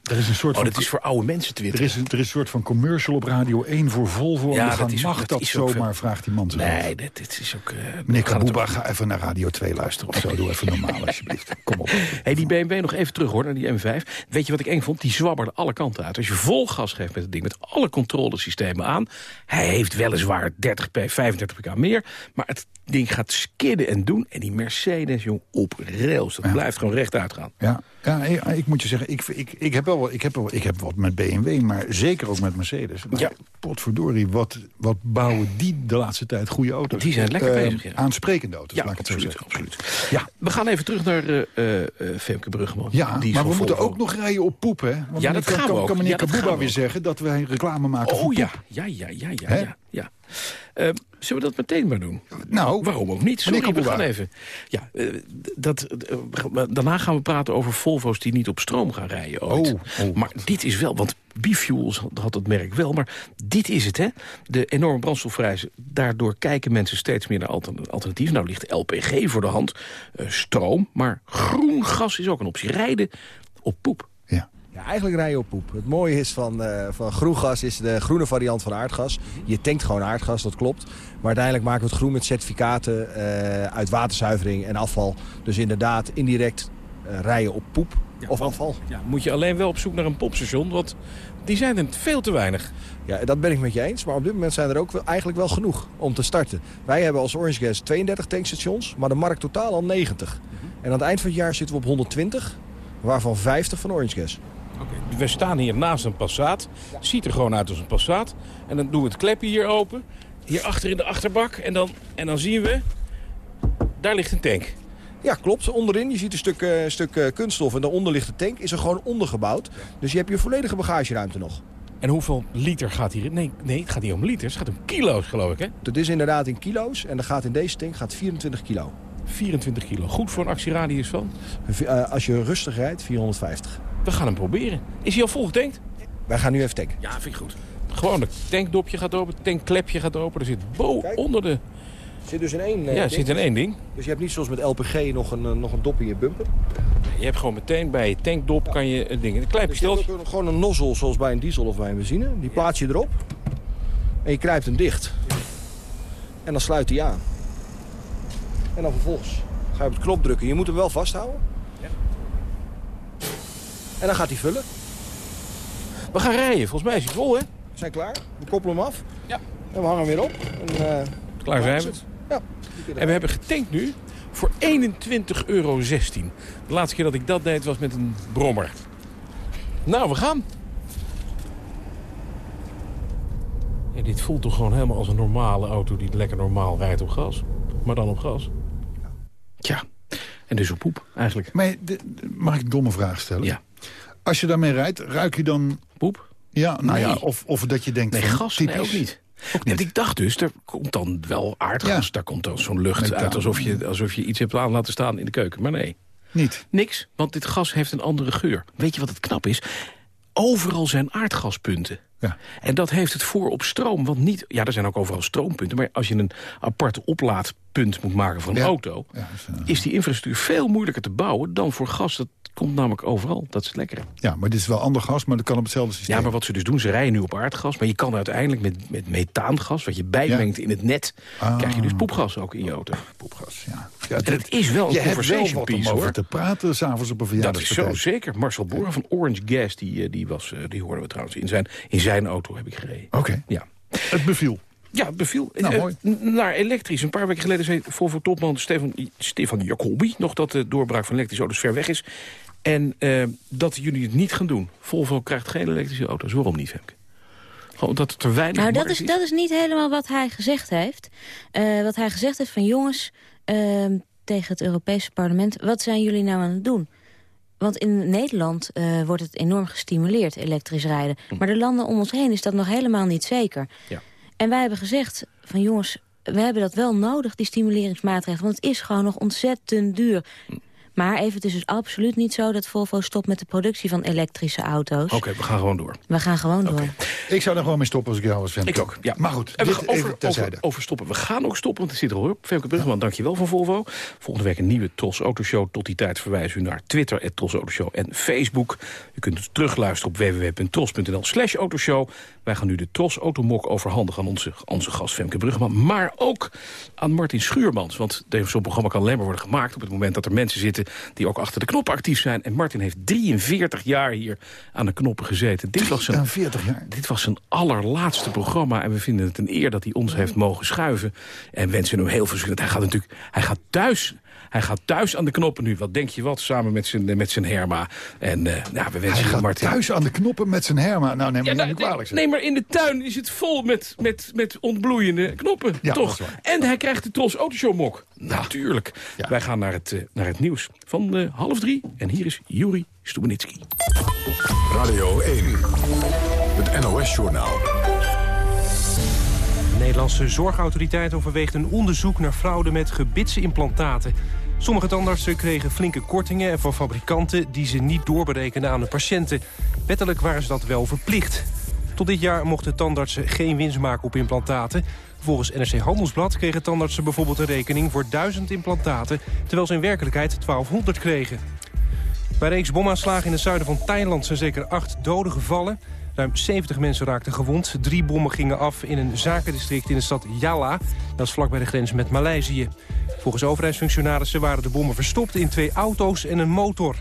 Er is een soort Oh, van... dat is voor oude mensen Er Twitter. is, een, er is een soort van commercial op Radio 1 voor Volvo. Ja, dat is- mag dat dat, is ook zomaar, veel. vraagt die man zich af. Nee, dit, dit is ook... eh, Meneer Kabuba, ga even naar Radio 2 luisteren of zo. Doe even normaal, alsjeblieft. Kom op. Hey, die BMW nog even terug hoor, naar die M5. Weet je wat ik eng vond? Die zwabberde alle kanten uit. Als je vol gas geeft met het ding, met alle controlesystemen aan... hij heeft weliswaar 30 p, 35 pk meer... maar het ding gaat skidden en doen. En die Mercedes, jong, op rails. Dat blijft gewoon rechtuit gaan. Ja, ja ik, ik moet je zeggen, ik, ik, ik, heb wel, wat- ik, heb wel, ik heb wat met BMW, maar zeker ook met Mercedes. Maar Ja. Potverdorie, wat, wat bouwen die de laatste tijd goede auto's. Die zijn lekker Eh, bezig, ja. Aansprekende auto's, Ja, laat ik het zo zeggen. absoluut. Ja. We gaan even terug naar eh, eh, Femke Bruggeman. Ja, Die maar we moeten ook nog rijden op poep, hè? Want Ja, dat kan, gaan we kan, ook. kan meneer Kabuba we weer zeggen dat wij reclame maken voor Oh ja, poep. ja, ja, ja, ja, ja. ja. Eh, zullen we dat meteen maar doen? Nou, Waarom ook niet? Sorry, we gaan even. Ja, eh, dat, eh, daarna gaan we praten over Volvo's die niet op stroom gaan rijden ooit. Oh, oh. Maar dit is wel, want Bifuels had- het merk wel, maar dit is het, hè? De enorme brandstofprijzen, daardoor kijken mensen steeds meer naar altern- alternatieven. Nou ligt LPG voor de hand, stroom, maar groen gas is ook een optie. Rijden op poep. Ja. Eigenlijk rij je op poep. Het mooie is van, eh van groen gas is de groene variant van aardgas. Je tankt gewoon aardgas, dat klopt. Maar uiteindelijk maken we het groen met certificaten eh, uit waterzuivering en afval. Dus inderdaad, indirect eh, rijden op poep of afval. Ja, moet je alleen wel op zoek naar een pompstation, want die zijn er veel te weinig. Ja, dat ben ik met je eens. Maar op dit moment zijn er ook wel, eigenlijk wel genoeg om te starten. Wij hebben als Orange Gas 32 tankstations, maar de markt totaal al 90. En aan het eind van het jaar zitten we op 120, waarvan 50 van Orange Gas. We staan hier naast een Passat. Ziet er gewoon uit als een Passat. En dan doen we het klepje hier open. Hier achter in de achterbak. En dan, en dan zien we... Daar ligt een tank. Ja, klopt. Onderin, je ziet een stuk, eh, stuk eh, kunststof en daaronder ligt de tank. Is er gewoon ondergebouwd. Dus je hebt je volledige bagageruimte nog. En hoeveel liter gaat hier? Nee, nee, het gaat niet om liters. Het gaat om kilo's, geloof ik, hè? Het is inderdaad in kilo's en er gaat in deze tank gaat 24 kilo. 24 kilo. Goed voor een actieradius van? Eh, als je rustig rijdt, 450. We gaan hem proberen. Is hij al volgetankt? Wij gaan nu even tanken. Ja, vind ik goed. Gewoon het tankdopje gaat open, het tankklepje gaat open. Er zit bo Kijk. onder de... Zit dus in één. eh, Ja, het zit in één ding. Dus je hebt niet zoals met LPG nog een, eh, nog een dop in je bumper. Je hebt gewoon meteen bij je tankdop kan je een ding... Een klein Dus je hebt pistooltje. ook gewoon een nozzel zoals bij een diesel of bij een benzine. Die plaats je erop. En je knijpt hem dicht. En dan sluit hij aan. En dan vervolgens ga je op de knop drukken. Je moet hem wel vasthouden. En dan gaat hij vullen. We gaan rijden. Volgens mij is hij vol, hè? We zijn klaar. We koppelen hem af. Ja. En we hangen hem weer op. En, eh, Klaar zijn we. het. Ja. En we hebben getankt nu voor 21,16 euro. De laatste keer dat ik dat deed was met een brommer. Nou, we gaan. Ja, dit voelt toch gewoon helemaal als een normale auto die lekker normaal rijdt op gas. Maar dan op gas. Tja, en dus op poep eigenlijk. Maar de- de- mag ik een domme vraag stellen? Ja. Als je daarmee rijdt, ruik je dan... Poep? Ja, nou ja, of, of dat je denkt Nee, van, gas typisch. nee, ook niet. Want ik dacht dus, er komt dan wel aardgas. Ja. Daar komt dan zo'n lucht uit alsof je, alsof je iets hebt aan laten staan in de keuken. Maar nee. Niet. Niks, want dit gas heeft een andere geur. Weet je wat het knap is? Overal zijn aardgaspunten. Ja. En dat heeft het voor op stroom. Want niet, ja, er zijn ook overal stroompunten. Maar als je een apart oplaadpunt moet maken voor een Ja. auto... Ja, dat is, eh, is die infrastructuur veel moeilijker te bouwen dan voor gas. Dat komt namelijk overal. Dat is het lekkere. ja, maar dit is wel ander gas, maar dat kan op hetzelfde systeem. Ja, maar wat ze dus doen, ze rijden nu op aardgas... maar je kan uiteindelijk met, met methaangas, wat je bijmengt in het net... Ah. krijg je dus poepgas ook in je auto. poepgas, ja. ja En het is wel een je hebt wel conversation om over hoor. te praten, s'avonds op een Dat is zo zeker. Marcel Boer van Orange Gas, die, eh, die, was, eh, die hoorden we trouwens in zijn, in zijn auto heb ik gereden. Oké, Ja. het beviel. Ja, het beviel. Nou, Eh, mooi. Naar elektrisch. Een paar weken geleden zei Volvo-topman Stefan, Stefan Jacobi... nog dat de doorbraak van elektrische auto's ver weg is. En eh, dat jullie het niet gaan doen. Volvo krijgt geen elektrische auto's. Waarom niet, Femke? Gewoon omdat het er weinig Nou, dat is, dat is niet helemaal wat hij gezegd heeft. Eh, wat hij gezegd heeft van jongens, ehm, tegen het Europese parlement... wat zijn jullie nou aan het doen? Want in Nederland eh, wordt het enorm gestimuleerd, elektrisch rijden. Maar de landen om ons heen is dat nog helemaal niet zeker. Ja. En wij hebben gezegd van jongens, we hebben dat wel nodig, die stimuleringsmaatregelen. Want het is gewoon nog ontzettend duur. Maar even, het is dus absoluut niet zo dat Volvo stopt met de productie van elektrische auto's. Oké, we gaan gewoon door. We gaan gewoon door. Ik zou er gewoon mee stoppen als ik jou was. Ik ook, ja. Maar goed, En we dit gaan over, over, over stoppen. We gaan ook stoppen, want het zit er al op. Femke Bruggeman, dankjewel van Volvo. Volgende week een nieuwe Tros Autoshow. Tot die tijd verwijzen u naar Twitter, het Tros Autoshow en Facebook. U kunt dus terugluisteren op www.tros.nl slash autoshow. Wij gaan nu de Tros Automok overhandigen aan onze, onze gast Femke Bruggeman. Maar ook aan Martin Schuurmans. Want zo'n programma kan alleen maar worden gemaakt... op het moment dat er mensen zitten die ook achter de knoppen actief zijn. En Martin heeft 43 jaar hier aan de knoppen gezeten. Dit was zijn, 40 jaar. dit was zijn allerlaatste programma. En we vinden het een eer dat hij ons heeft mogen schuiven. En wensen hem heel veel succes. Hij gaat natuurlijk hij gaat thuis... Hij gaat thuis aan de knoppen nu. Wat denk je wat? Samen met zijn, met zijn Herma. En eh ja, we Hij wensen gaat Martin... thuis aan de knoppen met zijn Herma. Nou, neem me Ja, niet nou, niet kwalijk. zeg. nee, maar in de tuin is het vol met, met, met ontbloeiende knoppen, Ja, toch? En hij krijgt de Tros Autoshow mok. Natuurlijk. Ja. Wij gaan naar het, eh, naar het nieuws van eh, half drie. En hier is Juri Stubenitski. Radio 1. Het NOS-journaal. De Nederlandse zorgautoriteit overweegt een onderzoek naar fraude met gebitsimplantaten. Sommige tandartsen kregen flinke kortingen van fabrikanten die ze niet doorberekenen aan de patiënten. Wettelijk waren ze dat wel verplicht. Tot dit jaar mochten tandartsen geen winst maken op implantaten. Volgens NRC Handelsblad kregen tandartsen bijvoorbeeld een rekening voor 1000 implantaten... terwijl ze in werkelijkheid 1200 kregen. Bij reeks bomaanslagen in het zuiden van Thailand zijn zeker acht doden gevallen. Ruim 70 mensen raakten gewond. Drie bommen gingen af in een zakendistrict in de stad Yala. Dat is vlakbij de grens met Maleisië. Volgens overheidsfunctionarissen waren de bommen verstopt in twee auto's en een motor.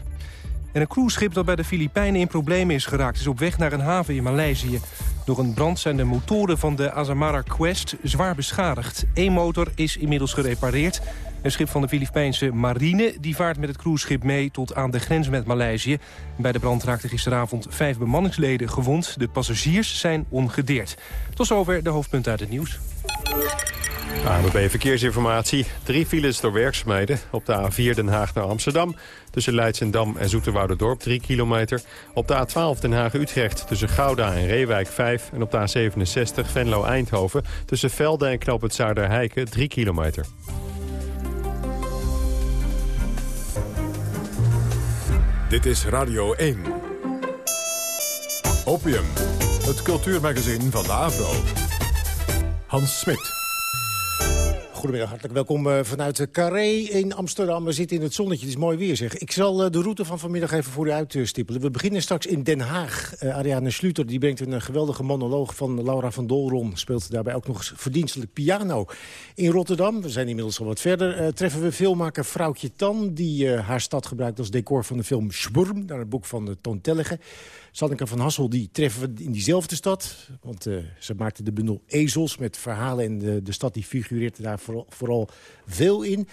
En een cruiseschip dat bij de Filipijnen in problemen is geraakt... is op weg naar een haven in Maleisië. Door een brand zijn de motoren van de Azamara Quest zwaar beschadigd. Eén motor is inmiddels gerepareerd. Een schip van de Filipijnse marine die vaart met het cruiseschip mee... tot aan de grens met Maleisië. Bij de brand raakten gisteravond vijf bemanningsleden gewond. De passagiers zijn ongedeerd. Tot zover de hoofdpunten uit het nieuws. ANWB Verkeersinformatie. Drie files door werkzaamheden. Op de A4 Den Haag naar Amsterdam. Tussen Leidsendam en Zoeterwouderdorp 3 kilometer. Op de A12 Den Haag-Utrecht tussen Gouda en Reewijk 5. En op de A67 Venlo-Eindhoven tussen Velde en Knoop het Zuiderheiken 3 kilometer. Dit is Radio 1. Opium, het cultuurmagazin van de Avro. Hans Smit. Goedemiddag, hartelijk welkom eh, vanuit Carré in Amsterdam. We zitten in het zonnetje, het is mooi weer zeg. Ik zal eh, de route van vanmiddag even voor u uitstippelen. We beginnen straks in Den Haag. Eh, Ariane Schluter die brengt een geweldige monoloog van Laura van Dolron. Speelt daarbij ook nog eens verdienstelijk piano. In Rotterdam, we zijn inmiddels al wat verder... treffen we filmmaker Vrouwtje Tan... die haar stad gebruikt als decor van de film Schwurm... naar het boek van de Toon Tellige. Sanneke van Hassel die treffen we in diezelfde stad. Want ze maakte de bundel Ezels met verhalen. En de, stad die figureert daar vooral, vooral veel in.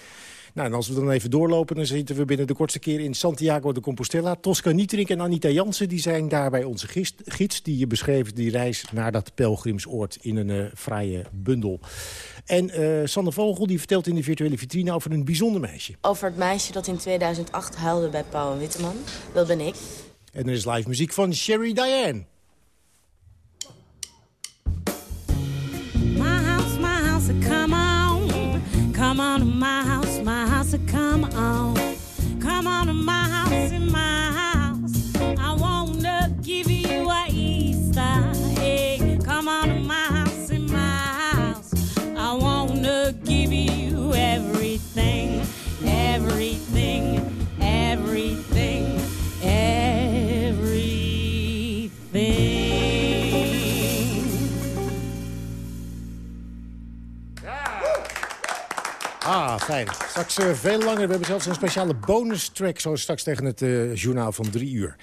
Nou, en als we dan even doorlopen, dan zitten we binnen de kortste keer in Santiago de Compostela. Tosca Nietrink en Anita Jansen die zijn daarbij onze gids, gids die je beschreven die reis naar dat pelgrimsoord in een uh, fraaie bundel. En uh, Sander Vogel die vertelt in de virtuele vitrine over een bijzonder meisje. Over het meisje dat in 2008 huilde bij Pauw en Witteman. Dat ben ik. En er is live muziek van Sherry Diane. My house, my house, come on. Come on to my house, my house, come on. Come on to my house, in my house. I wanna give you a Easter Fijn. Straks uh, veel langer. We hebben zelfs een speciale bonus track... zo straks tegen het uh, journaal van drie uur.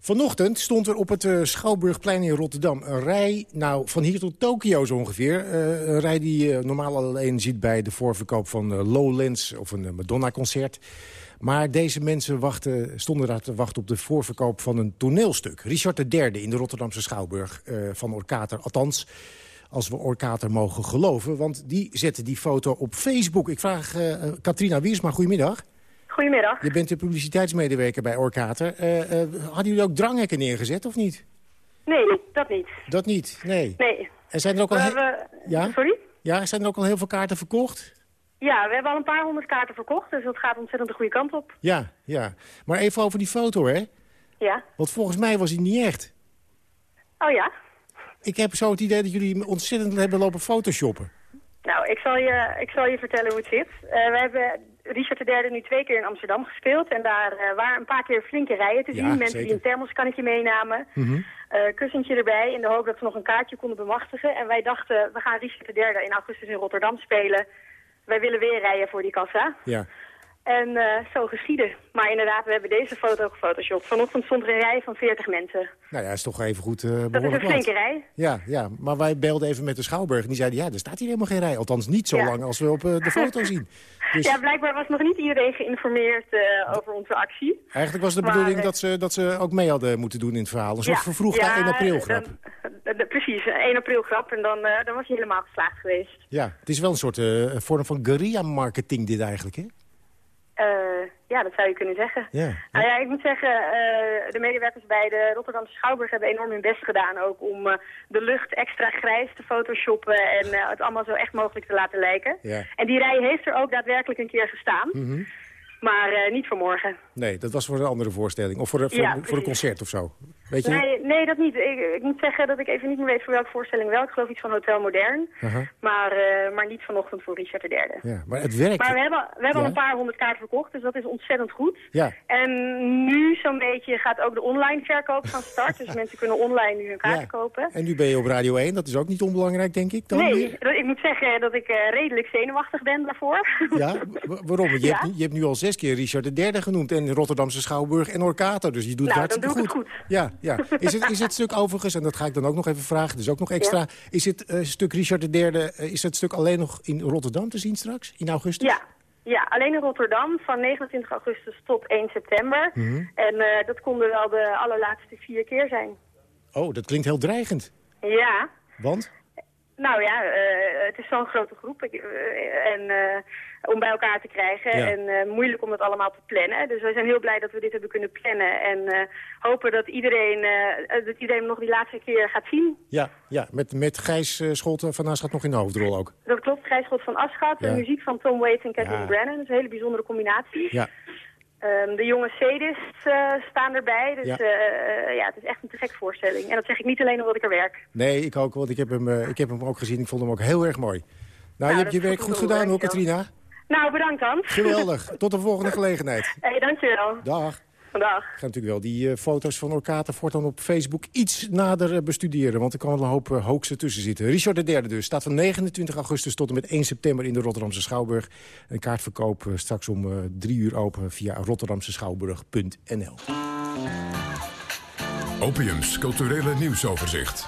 Vanochtend stond er op het uh, Schouwburgplein in Rotterdam een rij... nou, van hier tot Tokio zo ongeveer. een rij die je normaal alleen ziet bij de voorverkoop van Lowlands... of een Madonna-concert. Maar deze mensen wachten, stonden daar te wachten op de voorverkoop van een toneelstuk. Richard III in de Rotterdamse Schouwburg van Orkater. Althans, als we Orkater mogen geloven. Want die zette die foto op Facebook. Ik vraag uh, Katrina Wiersma, goedemiddag. Goedemiddag. Je bent de publiciteitsmedewerker bij Orkater. Uh, uh, hadden jullie ook dranghekken neergezet of niet? Nee, dat niet. Dat niet, nee. Nee. En zijn er ook al... We, ja? Sorry? Ja, zijn er ook al heel veel kaarten verkocht? Ja, we hebben al een paar honderd kaarten verkocht, dus dat gaat ontzettend de goede kant op. Ja, ja. Maar even over die foto, hè? Ja. Want volgens mij was hij niet echt. Oh ja? Ik heb zo het idee dat jullie ontzettend hebben lopen photoshoppen. Nou, ik zal je, ik zal je vertellen hoe het zit. Eh, we hebben Richard III nu twee keer in Amsterdam gespeeld. En daar eh, waren een paar keer flinke rijen te Ja, zien. Mensen zeker. die een thermoskannetje meenamen. Mhm. eh, kussentje erbij in de hoop dat ze nog een kaartje konden bemachtigen. En wij dachten, we gaan Richard III in augustus in Rotterdam spelen. Wij willen weer rijden voor die kassa. Ja. En eh, zo geschieden. Maar inderdaad, we hebben deze foto gefotoshopt. Vanochtend stond er een rij van 40 mensen. Nou ja, is toch even goed eh Dat is een behoorlijk flinke rij. Ja, ja, maar wij belden even met de Schouwburg en die zeiden... ja, er staat hier helemaal geen rij. Althans niet zo Ja. lang als we op eh, de foto zien. Dus Ja, blijkbaar was nog niet iedereen geïnformeerd over onze actie. eigenlijk was de Maar, bedoeling dat ze, dat ze ook mee hadden moeten doen in het verhaal. Een soort Ja, vervroegde ja, 1 april grap. dan- precies, een 1 april grap. En dan, dan was je helemaal geslaagd geweest. Ja, het is wel een soort vorm van guerrilla-marketing dit eigenlijk, hè? Eh, ja, dat zou je kunnen zeggen. Ja. Nou ja, ik moet zeggen, eh, de medewerkers bij de Rotterdamse Schouwburg hebben enorm hun best gedaan ook om eh, de lucht extra grijs te photoshoppen en het allemaal zo echt mogelijk te laten lijken. Ja. En die rij heeft er ook daadwerkelijk een keer gestaan, Mhm. maar niet vanmorgen. Nee, dat was voor een andere voorstelling. Of voor, een- voor, voor een concert of zo. Weet je? Nee, nee, dat niet. Ik, ik moet zeggen dat ik even niet meer weet voor welke voorstelling wel. Ik geloof iets van Hotel Modern, maar, eh, maar niet vanochtend voor Richard III. Ja, maar het werkt. Maar we hebben, we hebben Ja. al een paar honderd kaarten verkocht, dus dat is ontzettend goed. Ja. En nu zo'n beetje gaat ook de online verkoop van start. Dus mensen kunnen online nu hun kaarten Ja. kopen. En nu ben je op Radio 1, dat is ook niet onbelangrijk, denk ik. Dan nee, dat- ik moet zeggen dat ik eh, redelijk zenuwachtig ben daarvoor. Ja, wa- waarom? Je, Ja. hebt, je hebt nu al zes keer Richard III genoemd en Rotterdamse Schouwburg en Orkater. Dus je doet Nou, het dan hartstikke doe ik goed. het Ja, ja. Is, het, is het stuk overigens, en dat ga ik dan ook nog even vragen, dus ook nog extra. Is het eh, stuk Richard III, eh, is het stuk alleen nog in Rotterdam te zien straks, in augustus? ja. ja, alleen in Rotterdam van 29 augustus tot 1 september. Mhm. En eh, dat konden wel de allerlaatste vier keer zijn. Oh, dat klinkt heel dreigend. Ja, Want? Nou ja, het is zo'n grote groep ik, en, om bij elkaar te krijgen. Ja. En eh, moeilijk om dat allemaal te plannen. Dus wij zijn heel blij dat we dit hebben kunnen plannen. En eh, hopen dat iedereen, eh, dat iedereen nog die laatste keer gaat zien. Ja, ja met, met Gijs uh, Scholten van Aschat nog in de hoofdrol ook. Dat klopt, Gijsschot van Aschat. Ja. De muziek van Tom Waits en Ja. Brennan. Dat is een hele bijzondere combinatie. Ja. Ehm, de jonge Cedists eh, staan erbij. Dus Ja. ja. ja, het is echt een te gek voorstelling. En dat zeg ik niet alleen omdat ik er werk. Nee, ik ook, want ik heb, hem, ik heb hem ook gezien. Ik vond hem ook heel erg mooi. Nou, Nou, je hebt je werk goed goed gedaan hoor, Katrina. Nou, bedankt dan. Geweldig. Tot de volgende gelegenheid. hey, dankjewel. Dag. Dag. Ik ga natuurlijk wel die eh, foto's van Orkata voortaan op Facebook iets nader eh, bestuderen. Want er kan wel een hoop uh, hoaxen tussen zitten. Richard III dus staat van 29 augustus tot en met 1 september in de Rotterdamse Schouwburg. Een kaartverkoop uh, straks om uh, drie uur open via rotterdamseschouwburg.nl. Opiums culturele nieuwsoverzicht.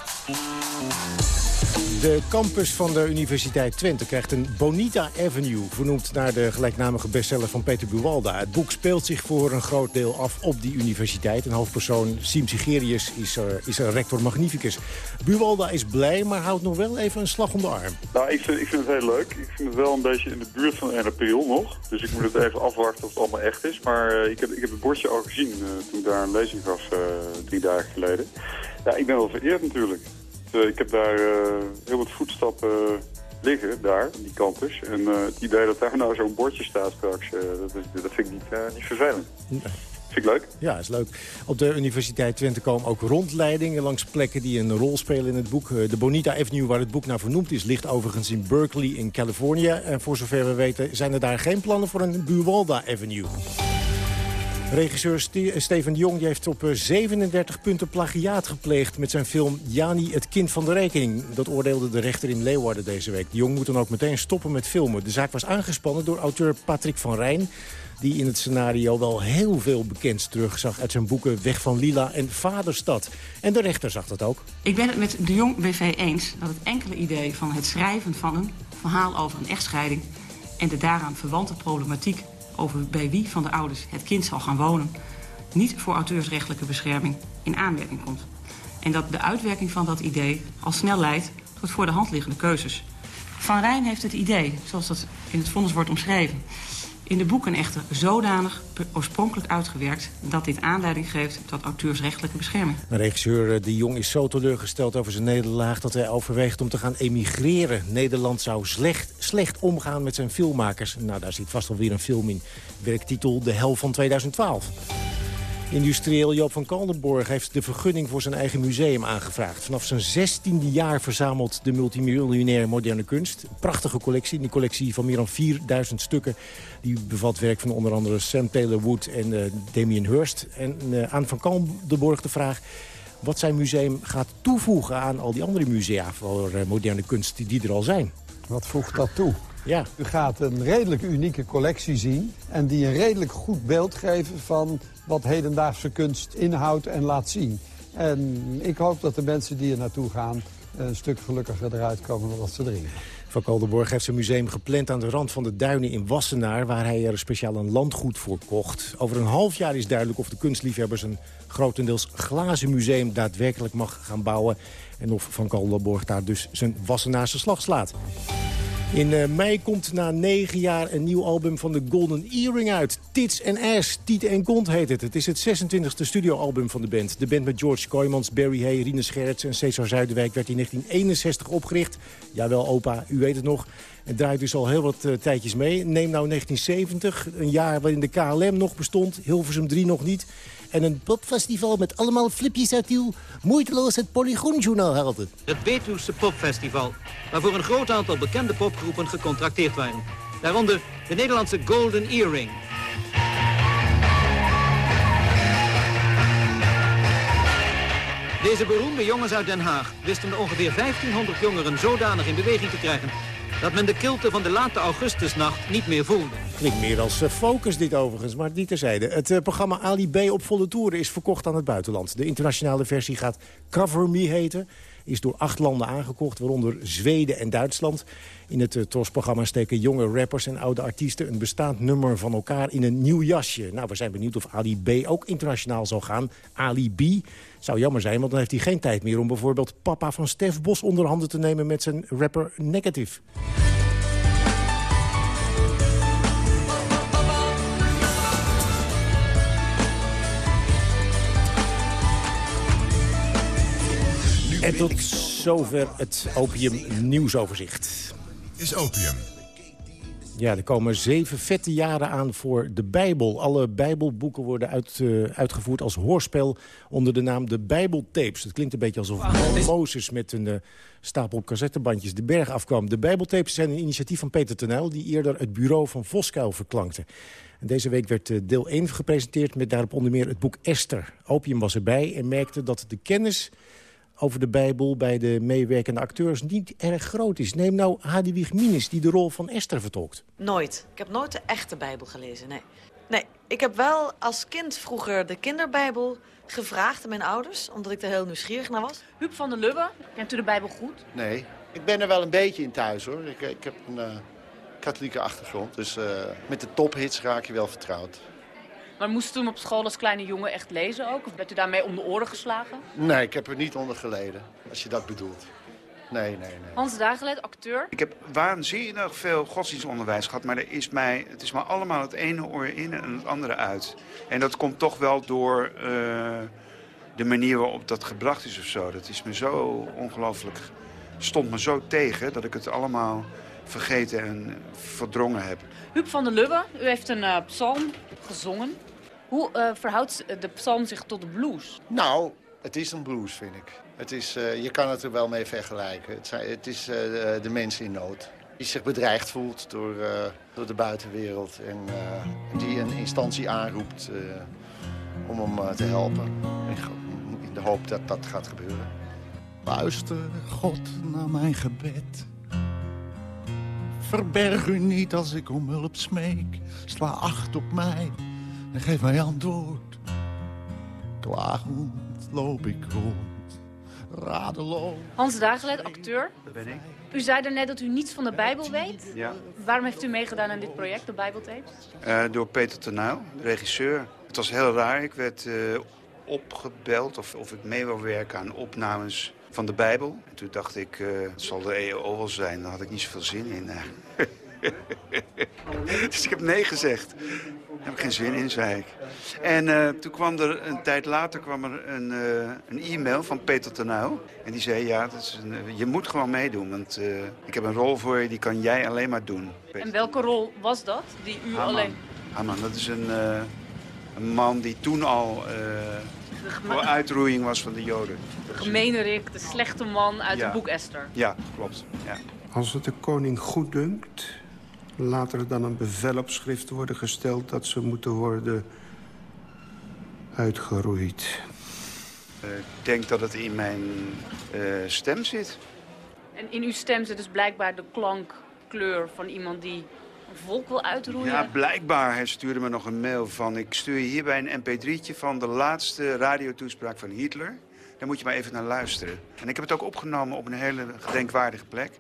De campus van de Universiteit Twente krijgt een Bonita Avenue... vernoemd naar de gelijknamige bestseller van Peter Buwalda. Het boek speelt zich voor een groot deel af op die universiteit. Een hoofdpersoon, Siem Sigerius, is, uh, is rector magnificus. Buwalda is blij, maar houdt nog wel even een slag om de arm. Nou, ik vind, ik vind het heel leuk. Ik vind het wel een beetje in de buurt van 1 april nog. Dus ik moet het even afwachten of het allemaal echt is. Maar uh, ik, heb, ik heb het bordje al gezien uh, toen ik daar een lezing gaf drie dagen geleden. Ja, ik ben wel vereerd natuurlijk. Uh, ik heb daar uh, heel wat voetstappen liggen, daar, die campus. En het idee dat daar nou zo'n bordje staat straks, dat, is, dat vind ik niet, niet vervelend. Nee. Vind ik leuk. Ja, is leuk. Op de Universiteit Twente komen ook rondleidingen langs plekken die een rol spelen in het boek. De Bonita Avenue, waar het boek naar vernoemd is, ligt overigens in Berkeley in Californië. En voor zover we weten zijn er daar geen plannen voor een Buwalda Avenue. Regisseur Ste Steven de Jong heeft op 37 punten plagiaat gepleegd... met zijn film Jani, het kind van de rekening. Dat oordeelde de rechter in Leeuwarden deze week. De Jong moet dan ook meteen stoppen met filmen. De zaak was aangespannen door auteur Patrick van Rijn... die in het scenario wel heel veel bekends terugzag... uit zijn boeken Weg van Lila en Vaderstad. En de rechter zag dat ook. Ik ben het met de Jong BV eens dat het enkele idee van het schrijven van een verhaal over een echtscheiding... en de daaraan verwante problematiek over bij wie van de ouders het kind zal gaan wonen... niet voor auteursrechtelijke bescherming in aanmerking komt. En dat de uitwerking van dat idee al snel leidt tot voor de hand liggende keuzes. Van Rijn heeft het idee, zoals dat in het vonnis wordt omschreven... In de boeken echter zodanig oorspronkelijk uitgewerkt... dat dit aanleiding geeft tot auteursrechtelijke bescherming. Regisseur eh, De Jong is zo teleurgesteld over zijn nederlaag... dat hij overweegt om te gaan emigreren. Nederland zou slecht, slecht omgaan met zijn filmmakers. Nou, daar zit vast wel weer een film in. Werktitel De Hel van 2012. Industrieel Joop van Kaldenborg heeft de vergunning voor zijn eigen museum aangevraagd. Vanaf zijn zestiende jaar verzamelt de multimiljonair moderne kunst. Een prachtige collectie, die collectie van meer dan 4000 stukken. Die bevat werk van onder andere Sam Taylor Wood en uh, Damien Hirst. En uh, aan van Kaldenborg de vraag wat zijn museum gaat toevoegen aan al die andere musea voor uh, moderne kunst die er al zijn. Wat voegt dat toe? Ja. U gaat een redelijk unieke collectie zien... en die een redelijk goed beeld geven van wat hedendaagse kunst inhoudt en laat zien. En ik hoop dat de mensen die er naartoe gaan... een stuk gelukkiger eruit komen dan dat ze erin Van Kaldenborg heeft zijn museum gepland aan de rand van de duinen in Wassenaar... waar hij er speciaal een landgoed voor kocht. Over een half jaar is duidelijk of de kunstliefhebbers... een grotendeels glazen museum daadwerkelijk mag gaan bouwen... en of Van Kaldenborg daar dus zijn Wassenaarse slag slaat. In uh, mei komt na negen jaar een nieuw album van de Golden Earring uit. Tits and Ass, Tiet en Kont heet het. Het is het 26e studioalbum van de band. De band met George Kooijmans, Barry Hay, Rine Scherts en Cesar Zuiderwijk... werd in 1961 opgericht. Jawel, opa, u weet het nog. Het draait dus al heel wat uh, tijdjes mee. Neem nou 1970, een jaar waarin de KLM nog bestond. Hilversum 3 nog niet. En een popfestival met allemaal flipjes uit uw moeiteloos het Polygoonjournaal haalde. Het Betuwse Popfestival, waarvoor een groot aantal bekende popgroepen gecontracteerd waren. Daaronder de Nederlandse Golden Earring. Deze beroemde jongens uit Den Haag wisten ongeveer 1500 jongeren zodanig in beweging te krijgen dat men de kilte van de late augustusnacht niet meer voelde. Klinkt meer als uh, focus dit overigens, maar niet terzijde. Het uh, programma Ali B op volle toeren is verkocht aan het buitenland. De internationale versie gaat Cover Me heten. Is door acht landen aangekocht, waaronder Zweden en Duitsland. In het uh, TOS-programma steken jonge rappers en oude artiesten... een bestaand nummer van elkaar in een nieuw jasje. Nou, we zijn benieuwd of Ali B ook internationaal zal gaan. Ali B zou jammer zijn, want dan heeft hij geen tijd meer... om bijvoorbeeld papa van Stef Bos onder handen te nemen met zijn rapper Negative. En tot zover het Opium nieuwsoverzicht. Is opium. Ja, er komen zeven vette jaren aan voor de Bijbel. Alle Bijbelboeken worden uit, uh, uitgevoerd als hoorspel onder de naam de Bijbeltapes. Het klinkt een beetje alsof Mozes met een uh, stapel cassettebandjes de berg afkwam. De Bijbeltapes zijn een initiatief van Peter Tenel... die eerder het bureau van Voskuil verklankte. En deze week werd uh, deel 1 gepresenteerd met daarop onder meer het boek Esther. Opium was erbij en merkte dat de kennis over de Bijbel bij de meewerkende acteurs niet erg groot is. Neem nou Hadewig Minis, die de rol van Esther vertolkt. Nooit. Ik heb nooit de echte Bijbel gelezen, nee. Nee, ik heb wel als kind vroeger de kinderbijbel gevraagd aan mijn ouders... omdat ik er heel nieuwsgierig naar was. Huub van der Lubbe, kent u de Bijbel goed? Nee, ik ben er wel een beetje in thuis, hoor. Ik, ik heb een uh, katholieke achtergrond, dus uh, met de tophits raak je wel vertrouwd. Maar moest u toen op school als kleine jongen echt lezen ook? Of werd u daarmee om de oren geslagen? Nee, ik heb er niet onder geleden, als je dat bedoelt. Nee, nee, nee. Hans Dagelet, acteur. Ik heb waanzinnig veel godsdienstonderwijs gehad, maar er is mij, het is maar allemaal het ene oor in en het andere uit. En dat komt toch wel door uh, de manier waarop dat gebracht is of zo. Dat is me zo ongelooflijk, stond me zo tegen dat ik het allemaal vergeten en verdrongen heb. Huub van der Lubbe, u heeft een uh, psalm gezongen. Hoe uh, verhoudt de psalm zich tot de blues? Nou, het is een blues, vind ik. Het is, uh, je kan het er wel mee vergelijken. Het, zijn, het is uh, de mens in nood. Die zich bedreigd voelt door, door de buitenwereld. En die een instantie aanroept om hem te helpen. In de hoop dat dat gaat gebeuren. Luister, God, naar mijn gebed. Verberg u niet als ik om hulp smeek. Sla acht op mij en geef mij antwoord. Klagend loop ik rond, radeloos. Hans Dagelet, acteur. Dat ben ik. U zei er net dat u niets van de Bijbel weet. Ja. Waarom heeft u meegedaan aan dit project, de Bijbeltapes? Uh, door Peter Tenuil, de regisseur. Het was heel raar. Ik werd uh, opgebeld of, of ik mee wil werken aan opnames van de Bijbel. En toen dacht ik, uh, het zal de EO wel zijn. Daar had ik niet zoveel zin in. dus ik heb nee gezegd. Daar heb ik geen zin in, zei ik. En eh, toen kwam er een tijd later kwam er een, eh, een e-mail van Peter Tenuil. En die zei, ja, dat is een, je moet gewoon meedoen. Want eh, ik heb een rol voor je, die kan jij alleen maar doen. En welke rol was dat die u Haman. alleen... Haman, dat is een, eh, een man die toen al eh, voor uitroeiing was van de Joden. De gemeenerik, de slechte man uit Ja. het boek Esther. Ja, klopt. Ja. Als het de koning goed dunkt, laat er dan een bevel op schrift worden gesteld... dat ze moeten worden uitgeroeid. Eh, ik denk dat het in mijn eh, stem zit. En in uw stem zit dus blijkbaar de klankkleur van iemand die een volk wil uitroeien. Ja, blijkbaar. Hij stuurde me nog een mail van... ik stuur je hierbij een mp3'tje van de laatste radiotoespraak van Hitler. Daar moet je maar even naar luisteren. En ik heb het ook opgenomen op een hele gedenkwaardige plek.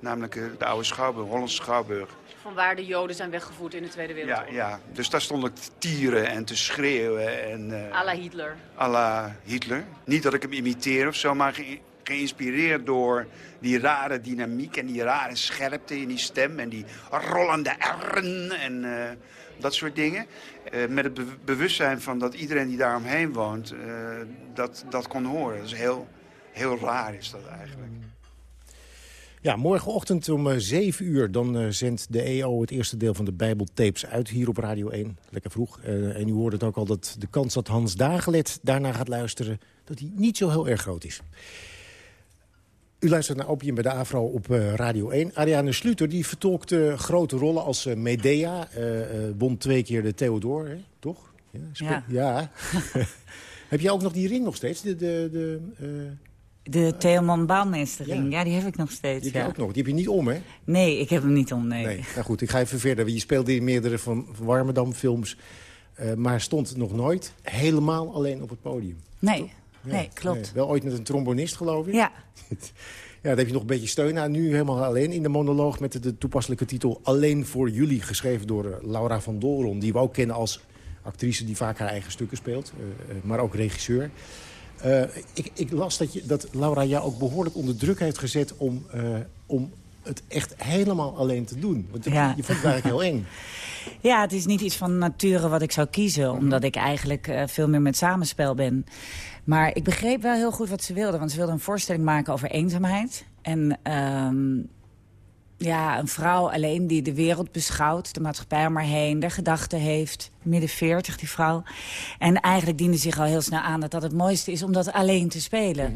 Namelijk eh, de oude Schouwburg, Hollandse Schouwburg. Van waar de Joden zijn weggevoerd in de Tweede Ja, Wereldoorlog. ja. Dus daar stond ik te tieren en te schreeuwen. En, eh, À la Hitler. à la Hitler. Niet dat ik hem imiteer of zo, maar ge- geïnspireerd door die rare dynamiek en die rare scherpte in die stem en die rollende R'en en eh, dat soort dingen. Eh, met het be- bewustzijn van dat iedereen die daar omheen woont dat, dat kon horen. Dat is heel, heel raar is dat eigenlijk. Ja, morgenochtend om eh, 7 uur dan eh, zendt de EO het eerste deel van de Bijbeltapes uit hier op Radio 1. Lekker vroeg. Eh, en u hoort het ook al dat de kans dat Hans Dagelet daarna gaat luisteren... dat die niet zo heel erg groot is. U luistert naar Opium bij de Afro op eh, Radio 1. Ariane Sluter die vertolkt eh, grote rollen als eh, Medea. eh eh, won twee keer de Theodor, hè? toch? Ja. Ja. ja. Heb je ook nog die ring nog steeds? De, de, de, eh, De Theelman Bouwmeestering, ja. die heb ik nog steeds. die heb je ja. ook nog. Die heb je niet om, hè? Nee, ik heb hem niet om, nee. Nee, nou goed, ik ga even verder. Je speelde in meerdere van Warmerdam-films. eh, maar stond nog nooit helemaal alleen op het podium. Nee, Ja, nee, klopt. nee. wel ooit met een trombonist, geloof ik. Ja. Ja, daar heb je nog een beetje steun aan. Nu helemaal alleen in de monoloog met de, de toepasselijke titel... Alleen voor jullie, geschreven door eh, Laura van Dolron. Die we ook kennen als actrice die vaak haar eigen stukken speelt. eh, maar ook regisseur. Eh, ik, ik las dat, je, dat Laura jou ook behoorlijk onder druk heeft gezet... om, eh, om het echt helemaal alleen te doen. Want Ja. je vond het eigenlijk heel eng. Ja, het is niet iets van nature wat ik zou kiezen. Omdat ik eigenlijk eh, veel meer met samenspel ben. Maar ik begreep wel heel goed wat ze wilde. Want ze wilde een voorstelling maken over eenzaamheid. En ehm, ja, een vrouw alleen die de wereld beschouwt. De maatschappij om haar heen. De gedachten heeft. Midden veertig, die vrouw. En eigenlijk diende zich al heel snel aan dat dat het mooiste is om dat alleen te spelen.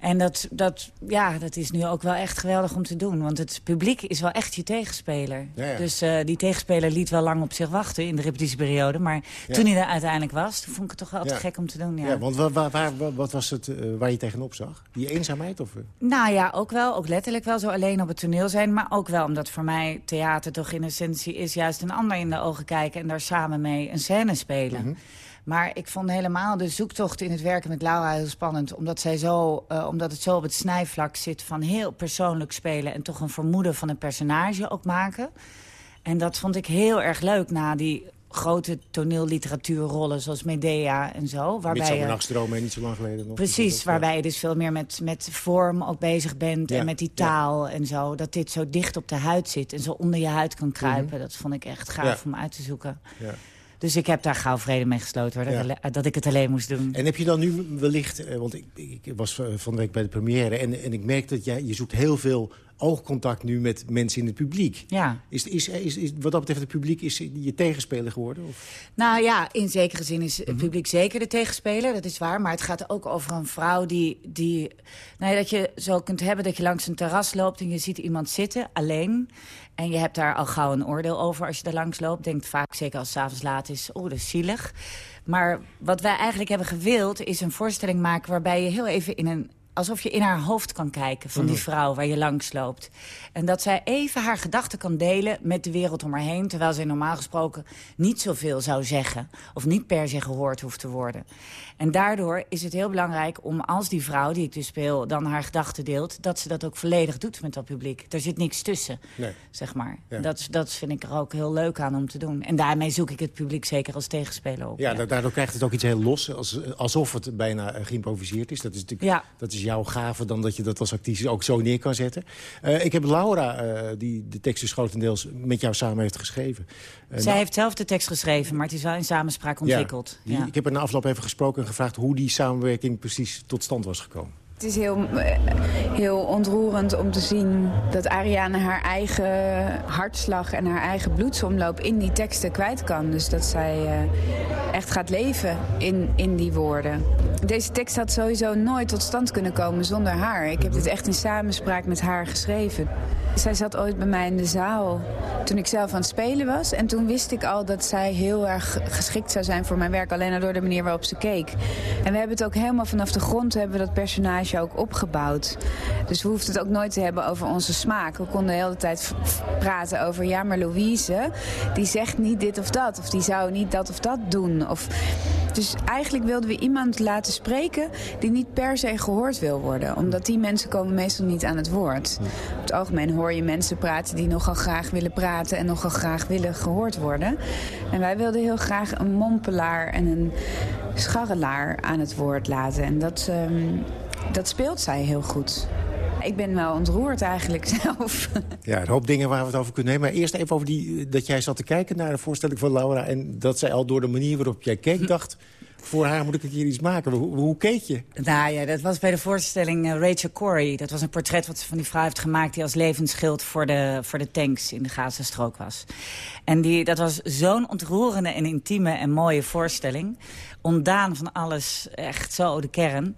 En dat, dat, ja, dat is nu ook wel echt geweldig om te doen. Want het publiek is wel echt je tegenspeler. Ja, ja. Dus eh, die tegenspeler liet wel lang op zich wachten in de repetitieperiode. Maar Ja. toen hij er uiteindelijk was, toen vond ik het toch wel te gek om te doen. Ja. Ja, want waar, waar, waar- wat was het eh, waar je tegenop zag? Die eenzaamheid? Of, eh? Nou ja, ook wel. Ook letterlijk wel zo alleen op het toneel zijn. Maar ook wel omdat voor mij theater toch in essentie is juist een ander in de ogen kijken... en daar samen mee een scène spelen. Mhm. Maar ik vond helemaal de zoektocht in het werken met Laura heel spannend. Omdat, zij zo, eh, omdat het zo op het snijvlak zit van heel persoonlijk spelen... en toch een vermoeden van een personage ook maken. En dat vond ik heel erg leuk na die grote toneelliteratuurrollen... zoals Medea en zo. Waarbij je- Midsomernachtstromen, niet zo lang geleden nog. Precies, waarbij je dus veel meer met, met vorm ook bezig bent... Ja, en met die ja. taal en zo. Dat dit zo dicht op de huid zit en zo onder je huid kan kruipen. Dat vond ik echt gaaf Ja. om uit te zoeken. Ja. Dus ik heb daar gauw vrede mee gesloten, hoor, dat, Ja. ik het alleen moest doen. En heb je dan nu wellicht, eh, want ik, ik was eh, van de week bij de première... en, en ik merk dat jij, je zoekt heel veel oogcontact nu met mensen in het publiek. Ja. Is, is, is, is, wat dat betreft het publiek is je tegenspeler geworden? Of? Nou ja, in zekere zin is Mhm. het publiek zeker de tegenspeler, dat is waar. Maar het gaat ook over een vrouw die... die nou ja, dat je zo kunt hebben dat je langs een terras loopt... en je ziet iemand zitten, alleen... En je hebt daar al gauw een oordeel over als je er langs loopt. Denkt vaak, zeker als het avonds laat is, oh, dat is zielig. Maar wat wij eigenlijk hebben gewild, is een voorstelling maken... waarbij je heel even in een alsof je in haar hoofd kan kijken van die Mhm. vrouw waar je langs loopt. En dat zij even haar gedachten kan delen met de wereld om haar heen... terwijl zij normaal gesproken niet zoveel zou zeggen... of niet per se gehoord hoeft te worden. En daardoor is het heel belangrijk om als die vrouw die ik dus speel... dan haar gedachten deelt, dat ze dat ook volledig doet met dat publiek. Er zit niks tussen, Nee. zeg maar. Ja. Dat, dat vind ik er ook heel leuk aan om te doen. En daarmee zoek ik het publiek zeker als tegenspeler op. Ja, da- daardoor krijgt het ook iets heel los, als, alsof het bijna eh, geïmproviseerd is. Dat is natuurlijk Ja. dat is jouw gave dan dat je dat als actrice ook zo neer kan zetten. Eh, ik heb Laura, eh, die de tekst dus grotendeels met jou samen heeft geschreven. Uh, Zij heeft zelf de tekst geschreven, maar het is wel in samenspraak ontwikkeld. Ja, die, Ik heb er na afloop even gesproken en gevraagd hoe die samenwerking precies tot stand was gekomen. Het is heel, heel ontroerend om te zien dat Ariane haar eigen hartslag en haar eigen bloedsomloop in die teksten kwijt kan. Dus dat zij uh, echt gaat leven in, in die woorden. Deze tekst had sowieso nooit tot stand kunnen komen zonder haar. Ik heb dit echt in samenspraak met haar geschreven. Zij zat ooit bij mij in de zaal toen ik zelf aan het spelen was. En toen wist ik al dat zij heel erg geschikt zou zijn voor mijn werk. Alleen al door de manier waarop ze keek. En we hebben het ook helemaal vanaf de grond hebben dat personage ook opgebouwd. Dus we hoefden het ook nooit te hebben over onze smaak. We konden de hele tijd praten over... ja, maar Louise, die zegt niet dit of dat. Of die zou niet dat of dat doen. Of... Dus eigenlijk wilden we iemand laten spreken die niet per se gehoord wil worden. Omdat die mensen komen meestal niet aan het woord. Op het algemeen hoor je mensen praten die nogal graag willen praten... en nogal graag willen gehoord worden. En wij wilden heel graag een mompelaar en een scharrelaar aan het woord laten. En dat, um, dat speelt zij heel goed. Ik ben wel ontroerd eigenlijk zelf. Ja, een hoop dingen waar we het over kunnen hebben. Maar eerst even over die, dat jij zat te kijken naar de voorstelling van Laura... en dat zij al door de manier waarop jij keek dacht... voor haar moet ik een keer iets maken. Hoe, hoe keek je? Nou ja, dat was bij de voorstelling uh, Rachel Corey. Dat was een portret wat ze van die vrouw heeft gemaakt... die als levensschild voor de, voor de tanks in de Gazastrook was. En die, dat was zo'n ontroerende en intieme en mooie voorstelling. Ontdaan van alles, echt zo de kern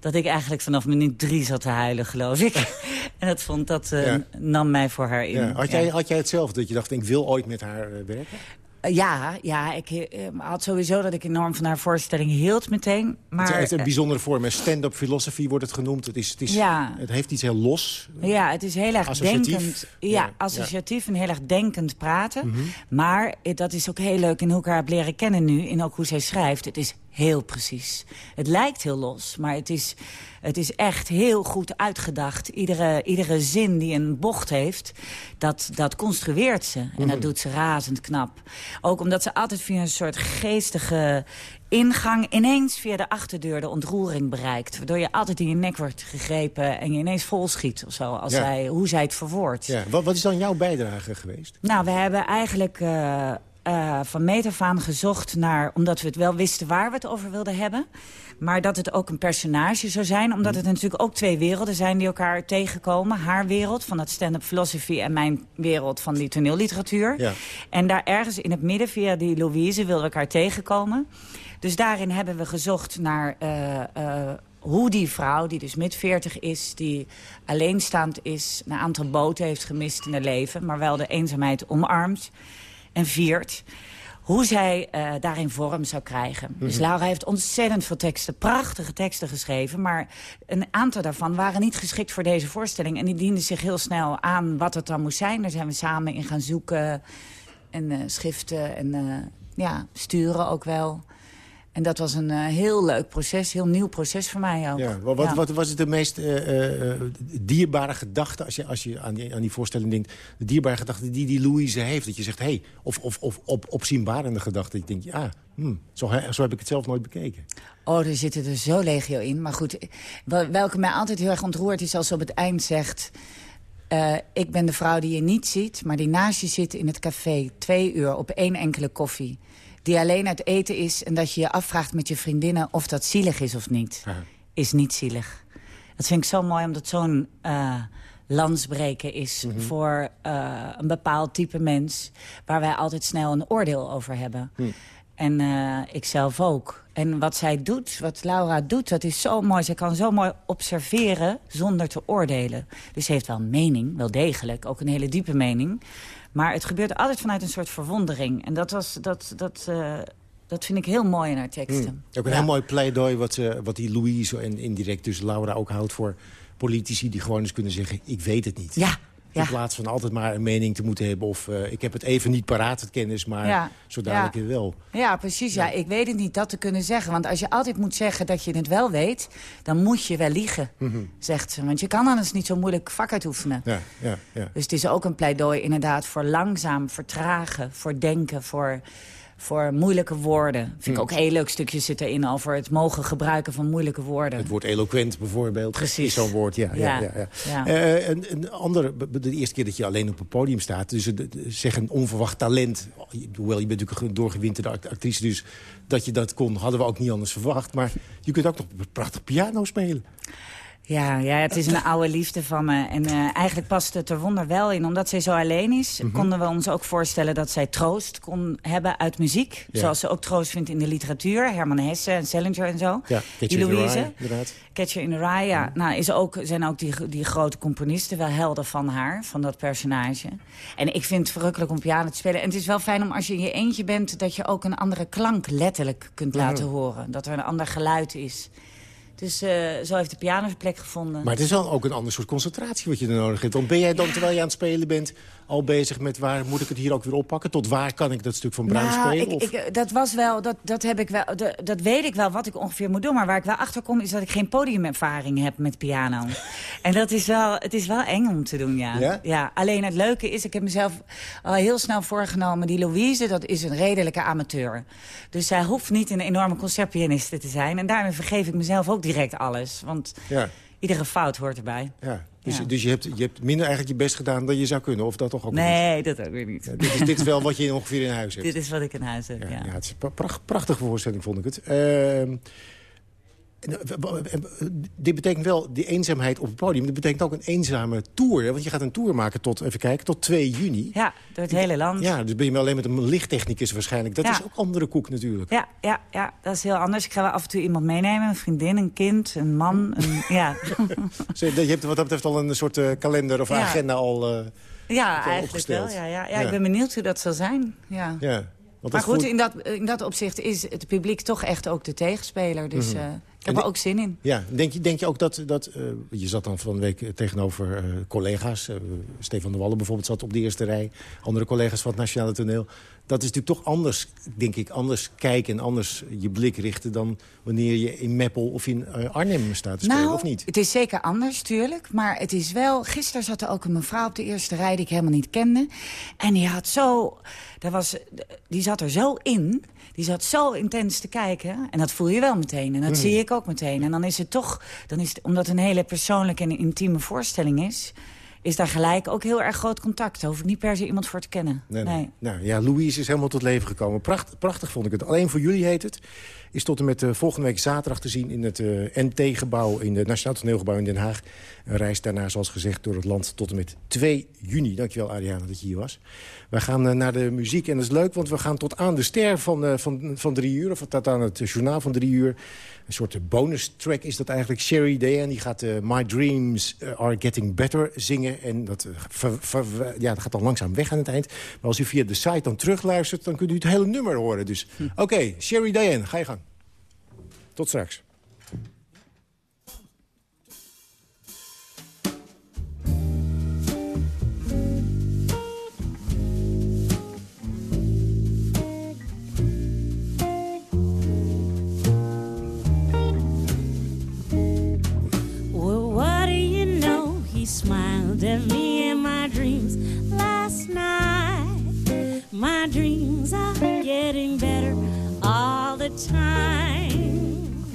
dat ik eigenlijk vanaf minuut drie zat te huilen, geloof ik. en dat, vond, dat uh, ja. nam mij voor haar in. Ja. Had, jij, had jij hetzelfde, dat je dacht, ik wil ooit met haar uh, werken? Uh, ja, ja, ik uh, had sowieso dat ik enorm van haar voorstelling hield meteen. Maar, het heeft een bijzondere vorm. Stand-up philosophy wordt het genoemd. Het, is, het, is, ja. het heeft iets heel los. Ja, het is heel erg denkend. Ja, ja, associatief en heel erg denkend praten. Mm -hmm. Maar dat is ook heel leuk in hoe ik haar heb leren kennen nu. En ook hoe zij schrijft. Het is heel precies. Het lijkt heel los, maar het is, het is echt heel goed uitgedacht. Iedere, iedere zin die een bocht heeft, dat, dat construeert ze. En dat doet ze razend knap. Ook omdat ze altijd via een soort geestige ingang ineens via de achterdeur de ontroering bereikt. Waardoor je altijd in je nek wordt gegrepen en je ineens vol schiet of zo. Als ja. zij, hoe zij het verwoordt. Ja. Wat, wat is dan jouw bijdrage geweest? Nou, we hebben eigenlijk... Uh, uh, van meet af aan gezocht naar... omdat we het wel wisten waar we het over wilden hebben... maar dat het ook een personage zou zijn... omdat het natuurlijk ook twee werelden zijn die elkaar tegenkomen. Haar wereld van het stand-up philosophy... en mijn wereld van die toneelliteratuur. Ja. En daar ergens in het midden, via die Louise, wilden we elkaar tegenkomen. Dus daarin hebben we gezocht naar... Uh, uh, hoe die vrouw, die dus mid 40 is, die alleenstaand is... een aantal boten heeft gemist in haar leven... maar wel de eenzaamheid omarmt en viert hoe zij uh, daarin vorm zou krijgen. Mm -hmm. Dus Laura heeft ontzettend veel teksten, prachtige teksten geschreven... maar een aantal daarvan waren niet geschikt voor deze voorstelling... en die dienden zich heel snel aan wat het dan moest zijn. Daar zijn we samen in gaan zoeken en uh, schriften en uh, ja, sturen ook wel... En dat was een uh, heel leuk proces, heel nieuw proces voor mij ook. Ja, wat, ja. wat was het de meest uh, uh, dierbare gedachte, als je, als je aan, die, aan die voorstelling denkt... de dierbare gedachte die die Louise heeft, dat je zegt... Hey, of, of, of op, opzienbarende gedachte, dat je denkt... ja, hmm, zo, zo heb ik het zelf nooit bekeken. Oh, er zitten er zo legio in. Maar goed, welke mij altijd heel erg ontroert is als ze op het eind zegt... Uh, ik ben de vrouw die je niet ziet, maar die naast je zit in het café... twee uur op één enkele koffie die alleen uit eten is... en dat je je afvraagt met je vriendinnen of dat zielig is of niet. Is niet zielig. Dat vind ik zo mooi, omdat zo'n uh, landsbreken is... Mhm. Mm -hmm. voor uh, een bepaald type mens... waar wij altijd snel een oordeel over hebben. Hm. En uh, ik zelf ook. En wat zij doet, wat Laura doet, dat is zo mooi. Zij kan zo mooi observeren zonder te oordelen. Dus ze heeft wel een mening, wel degelijk. Ook een hele diepe mening. Maar het gebeurt altijd vanuit een soort verwondering. En dat, was, dat, dat, uh, dat vind ik heel mooi in haar teksten. Mm. Ook een ja. heel mooi pleidooi wat, uh, wat die Louise en indirect dus Laura ook houdt voor politici... die gewoon eens kunnen zeggen, ik weet het niet. Ja. In plaats van altijd maar een mening te moeten hebben. Of uh, ik heb het even niet paraat, het kennis, maar ja. zo dadelijk ja. weer wel. Ja, precies. Ja. ik weet het niet, dat te kunnen zeggen. Want als je altijd moet zeggen dat je het wel weet... dan moet je wel liegen, mm -hmm. zegt ze. Want je kan anders niet zo moeilijk vak uitoefenen. Ja, ja, ja. Dus het is ook een pleidooi inderdaad voor langzaam vertragen. Voor denken, voor, voor moeilijke woorden. Vind ik Hm. ook een heel leuk stukje zit erin over het mogen gebruiken van moeilijke woorden. Het woord eloquent bijvoorbeeld. Precies. Is zo'n woord, ja. ja, Ja, ja, ja. ja. Eh, een, een andere, de eerste keer dat je alleen op een podium staat... dus zeg een onverwacht talent... hoewel je bent natuurlijk een doorgewinterde act- actrice... dus dat je dat kon, hadden we ook niet anders verwacht. Maar je kunt ook nog prachtig piano spelen. Ja, ja, het is een oude liefde van me. En eh, eigenlijk past het er wonder wel in. Omdat zij zo alleen is, Mhm. konden we ons ook voorstellen... dat zij troost kon hebben uit muziek. Ja. Zoals ze ook troost vindt in de literatuur. Herman Hesse en Salinger en zo. Ja, die Catcher in the Louise. Rye, inderdaad. Catcher in the Rye, ja. Nou, is ook, zijn ook die, die grote componisten wel helden van haar, van dat personage. En ik vind het verrukkelijk om piano te spelen. En het is wel fijn om als je in je eentje bent... dat je ook een andere klank letterlijk kunt laten Mhm. horen. Dat er een ander geluid is. Dus eh, zo heeft de piano zijn plek gevonden. Maar het is wel ook een ander soort concentratie wat je er nodig hebt. Want ben jij dan, terwijl je aan het spelen bent... al bezig met waar moet ik het hier ook weer oppakken? Tot waar kan ik dat stuk van Bruin Nou, spelen? ik, dat was wel, dat, dat heb ik wel, de- dat weet ik wel wat ik ongeveer moet doen. Maar waar ik wel achter kom is dat ik geen podiumervaring heb met piano. en dat is wel, het is wel eng om te doen, ja. Ja? alleen het leuke is, ik heb mezelf al heel snel voorgenomen. Die Louise, dat is een redelijke amateur. Dus zij hoeft niet een enorme concertpianiste te zijn. En daarmee vergeef ik mezelf ook direct alles. Want ja. iedere fout hoort erbij. Ja. Dus, Ja. dus je, hebt, je hebt minder eigenlijk je best gedaan dan je zou kunnen? Of dat toch ook Nee, dat ook weer niet. Dit is, dit is wel wat je ongeveer in huis hebt. Dit is wat ik in huis heb, ja. Ja, het is een pracht, prachtige voorstelling, vond ik het. Ehm, eh, dit betekent wel, die eenzaamheid op het podium... dat betekent ook een eenzame tour. Hè? Want je gaat een tour maken tot, even kijken, tot 2 juni. Ja, door het hele land. Ja, dus ben je wel alleen met een lichttechnicus waarschijnlijk. Dat Ja. is ook andere koek natuurlijk. Ja, ja, ja, dat is heel anders. Ik ga wel af en toe iemand meenemen. Een vriendin, een kind, een man. Een, ja. Je hebt wat dat betreft al een soort eh, kalender of Ja. agenda al, eh, ja, al eigenlijk opgesteld. wel. Ja, ja. Ik ben benieuwd hoe dat zal zijn. Ja. Maar goed, voelt- in dat, in dat opzicht is het publiek toch echt ook de tegenspeler. Dus Mhm. eh, ik heb er ook zin in. Ja, denk je, denk je ook dat... dat eh, je zat dan van de week tegenover eh, collega's. eh, Stefan de Wallen bijvoorbeeld zat op de eerste rij. Andere collega's van het Nationale Toneel. Dat is natuurlijk toch anders, denk ik, anders kijken... en anders je blik richten dan wanneer je in Meppel of in Arnhem staat te spelen, nou, of niet? het is zeker anders, tuurlijk. Maar het is wel... Gisteren zat er ook een mevrouw op de eerste rij die ik helemaal niet kende. En die had zo... Daar was, die zat er zo in. Die zat zo intens te kijken. En dat voel je wel meteen. En dat Hmm. zie ik ook meteen. En dan is het toch... Dan is het, omdat het een hele persoonlijke en intieme voorstelling is... is daar gelijk ook heel erg groot contact. Daar hoef ik niet per se iemand voor te kennen. Nee, nee. Nou ja, Louise is helemaal tot leven gekomen. Pracht, prachtig vond ik het. Alleen voor jullie heet het. Is tot en met eh, volgende week zaterdag te zien in het eh, NT-gebouw... in het Nationaal Toneelgebouw in Den Haag. Een reis daarna, zoals gezegd, door het land tot en met 2 juni. Dankjewel, Ariana, dat je hier was. Wij gaan eh, naar de muziek en dat is leuk... want we gaan tot aan de ster van, van, van drie uur... of tot aan het journaal van drie uur... Een soort bonus track is dat eigenlijk. Sherry Day en die gaat My Dreams Are Getting Better zingen. En dat, ver- ver- ja, dat gaat dan langzaam weg aan het eind. Maar als u via de site dan terugluistert, dan kunt u het hele nummer horen. Dus oké, Sherry Diane, ga je gang. Tot straks. Smiled at me in my dreams last night. My dreams are getting better the time.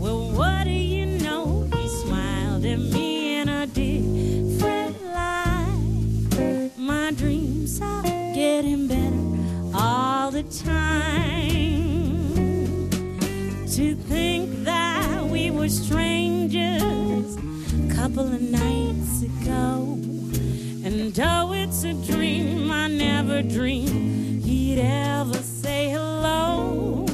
Well, what do you know? He smiled at me in a different light. My dreams are getting better all the time. To think that we were strangers a couple of nights ago. And though it's a dream, I never dreamed he'd ever say hello.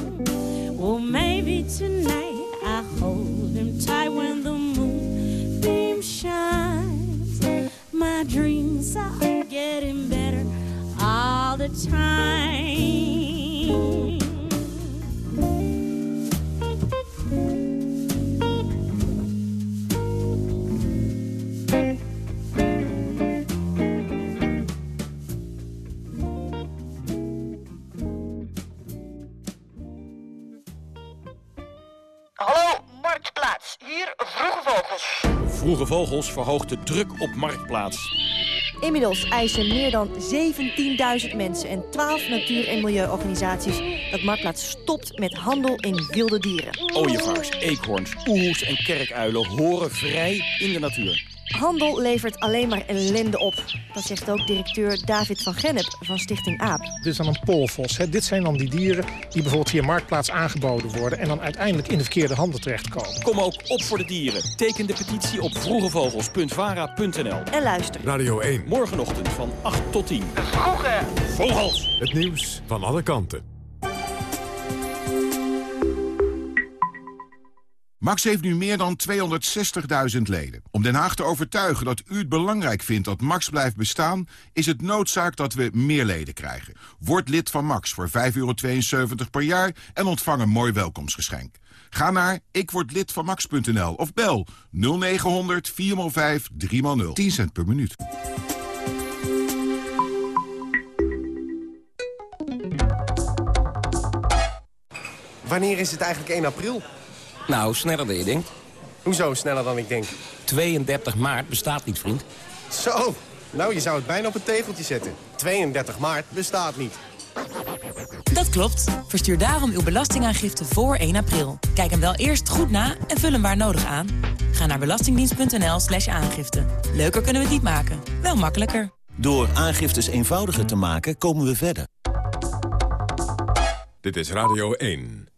Well, maybe tonight I hold him tight when the moonbeam shines. My dreams are getting better all the time. Vogels. Vroege Vogels verhoogt de druk op Marktplaats. Inmiddels eisen meer dan 17.000 mensen en 12 natuur- en milieuorganisaties... dat Marktplaats stopt met handel in wilde dieren. Ooievaars, eekhoorns, oehoes en kerkuilen horen vrij in de natuur. Handel levert alleen maar ellende op. Dat zegt ook directeur David van Gennep van Stichting AAP. Dit is dan een polvos. Hè. Dit zijn dan die dieren die bijvoorbeeld via Marktplaats aangeboden worden... en dan uiteindelijk in de verkeerde handen terechtkomen. Kom ook op voor de dieren. Teken de petitie op vroegevogels.vara.nl. En luister. Radio 1. Morgenochtend van 8 tot 10. Vroege Vogels. Het nieuws van alle kanten. Max heeft nu meer dan 260.000 leden. Om Den Haag te overtuigen dat u het belangrijk vindt dat Max blijft bestaan... is het noodzaak dat we meer leden krijgen. Word lid van Max voor 5,72 per jaar en ontvang een mooi welkomstgeschenk. Ga naar ikwordlidvanmax.nl of bel 0900 405 3x0. 10 cent per minuut. Wanneer is het eigenlijk 1 april? Nou, sneller dan je denkt. Hoezo sneller dan ik denk? 32 maart bestaat niet, vriend. Zo, nou je zou het bijna op een tegeltje zetten. 32 maart bestaat niet. Dat klopt. Verstuur daarom uw belastingaangifte voor 1 april. Kijk hem wel eerst goed na en vul hem waar nodig aan. Ga naar belastingdienst.nl slash aangifte. Leuker kunnen we het niet maken, wel makkelijker. Door aangiftes eenvoudiger te maken komen we verder. Dit is Radio 1.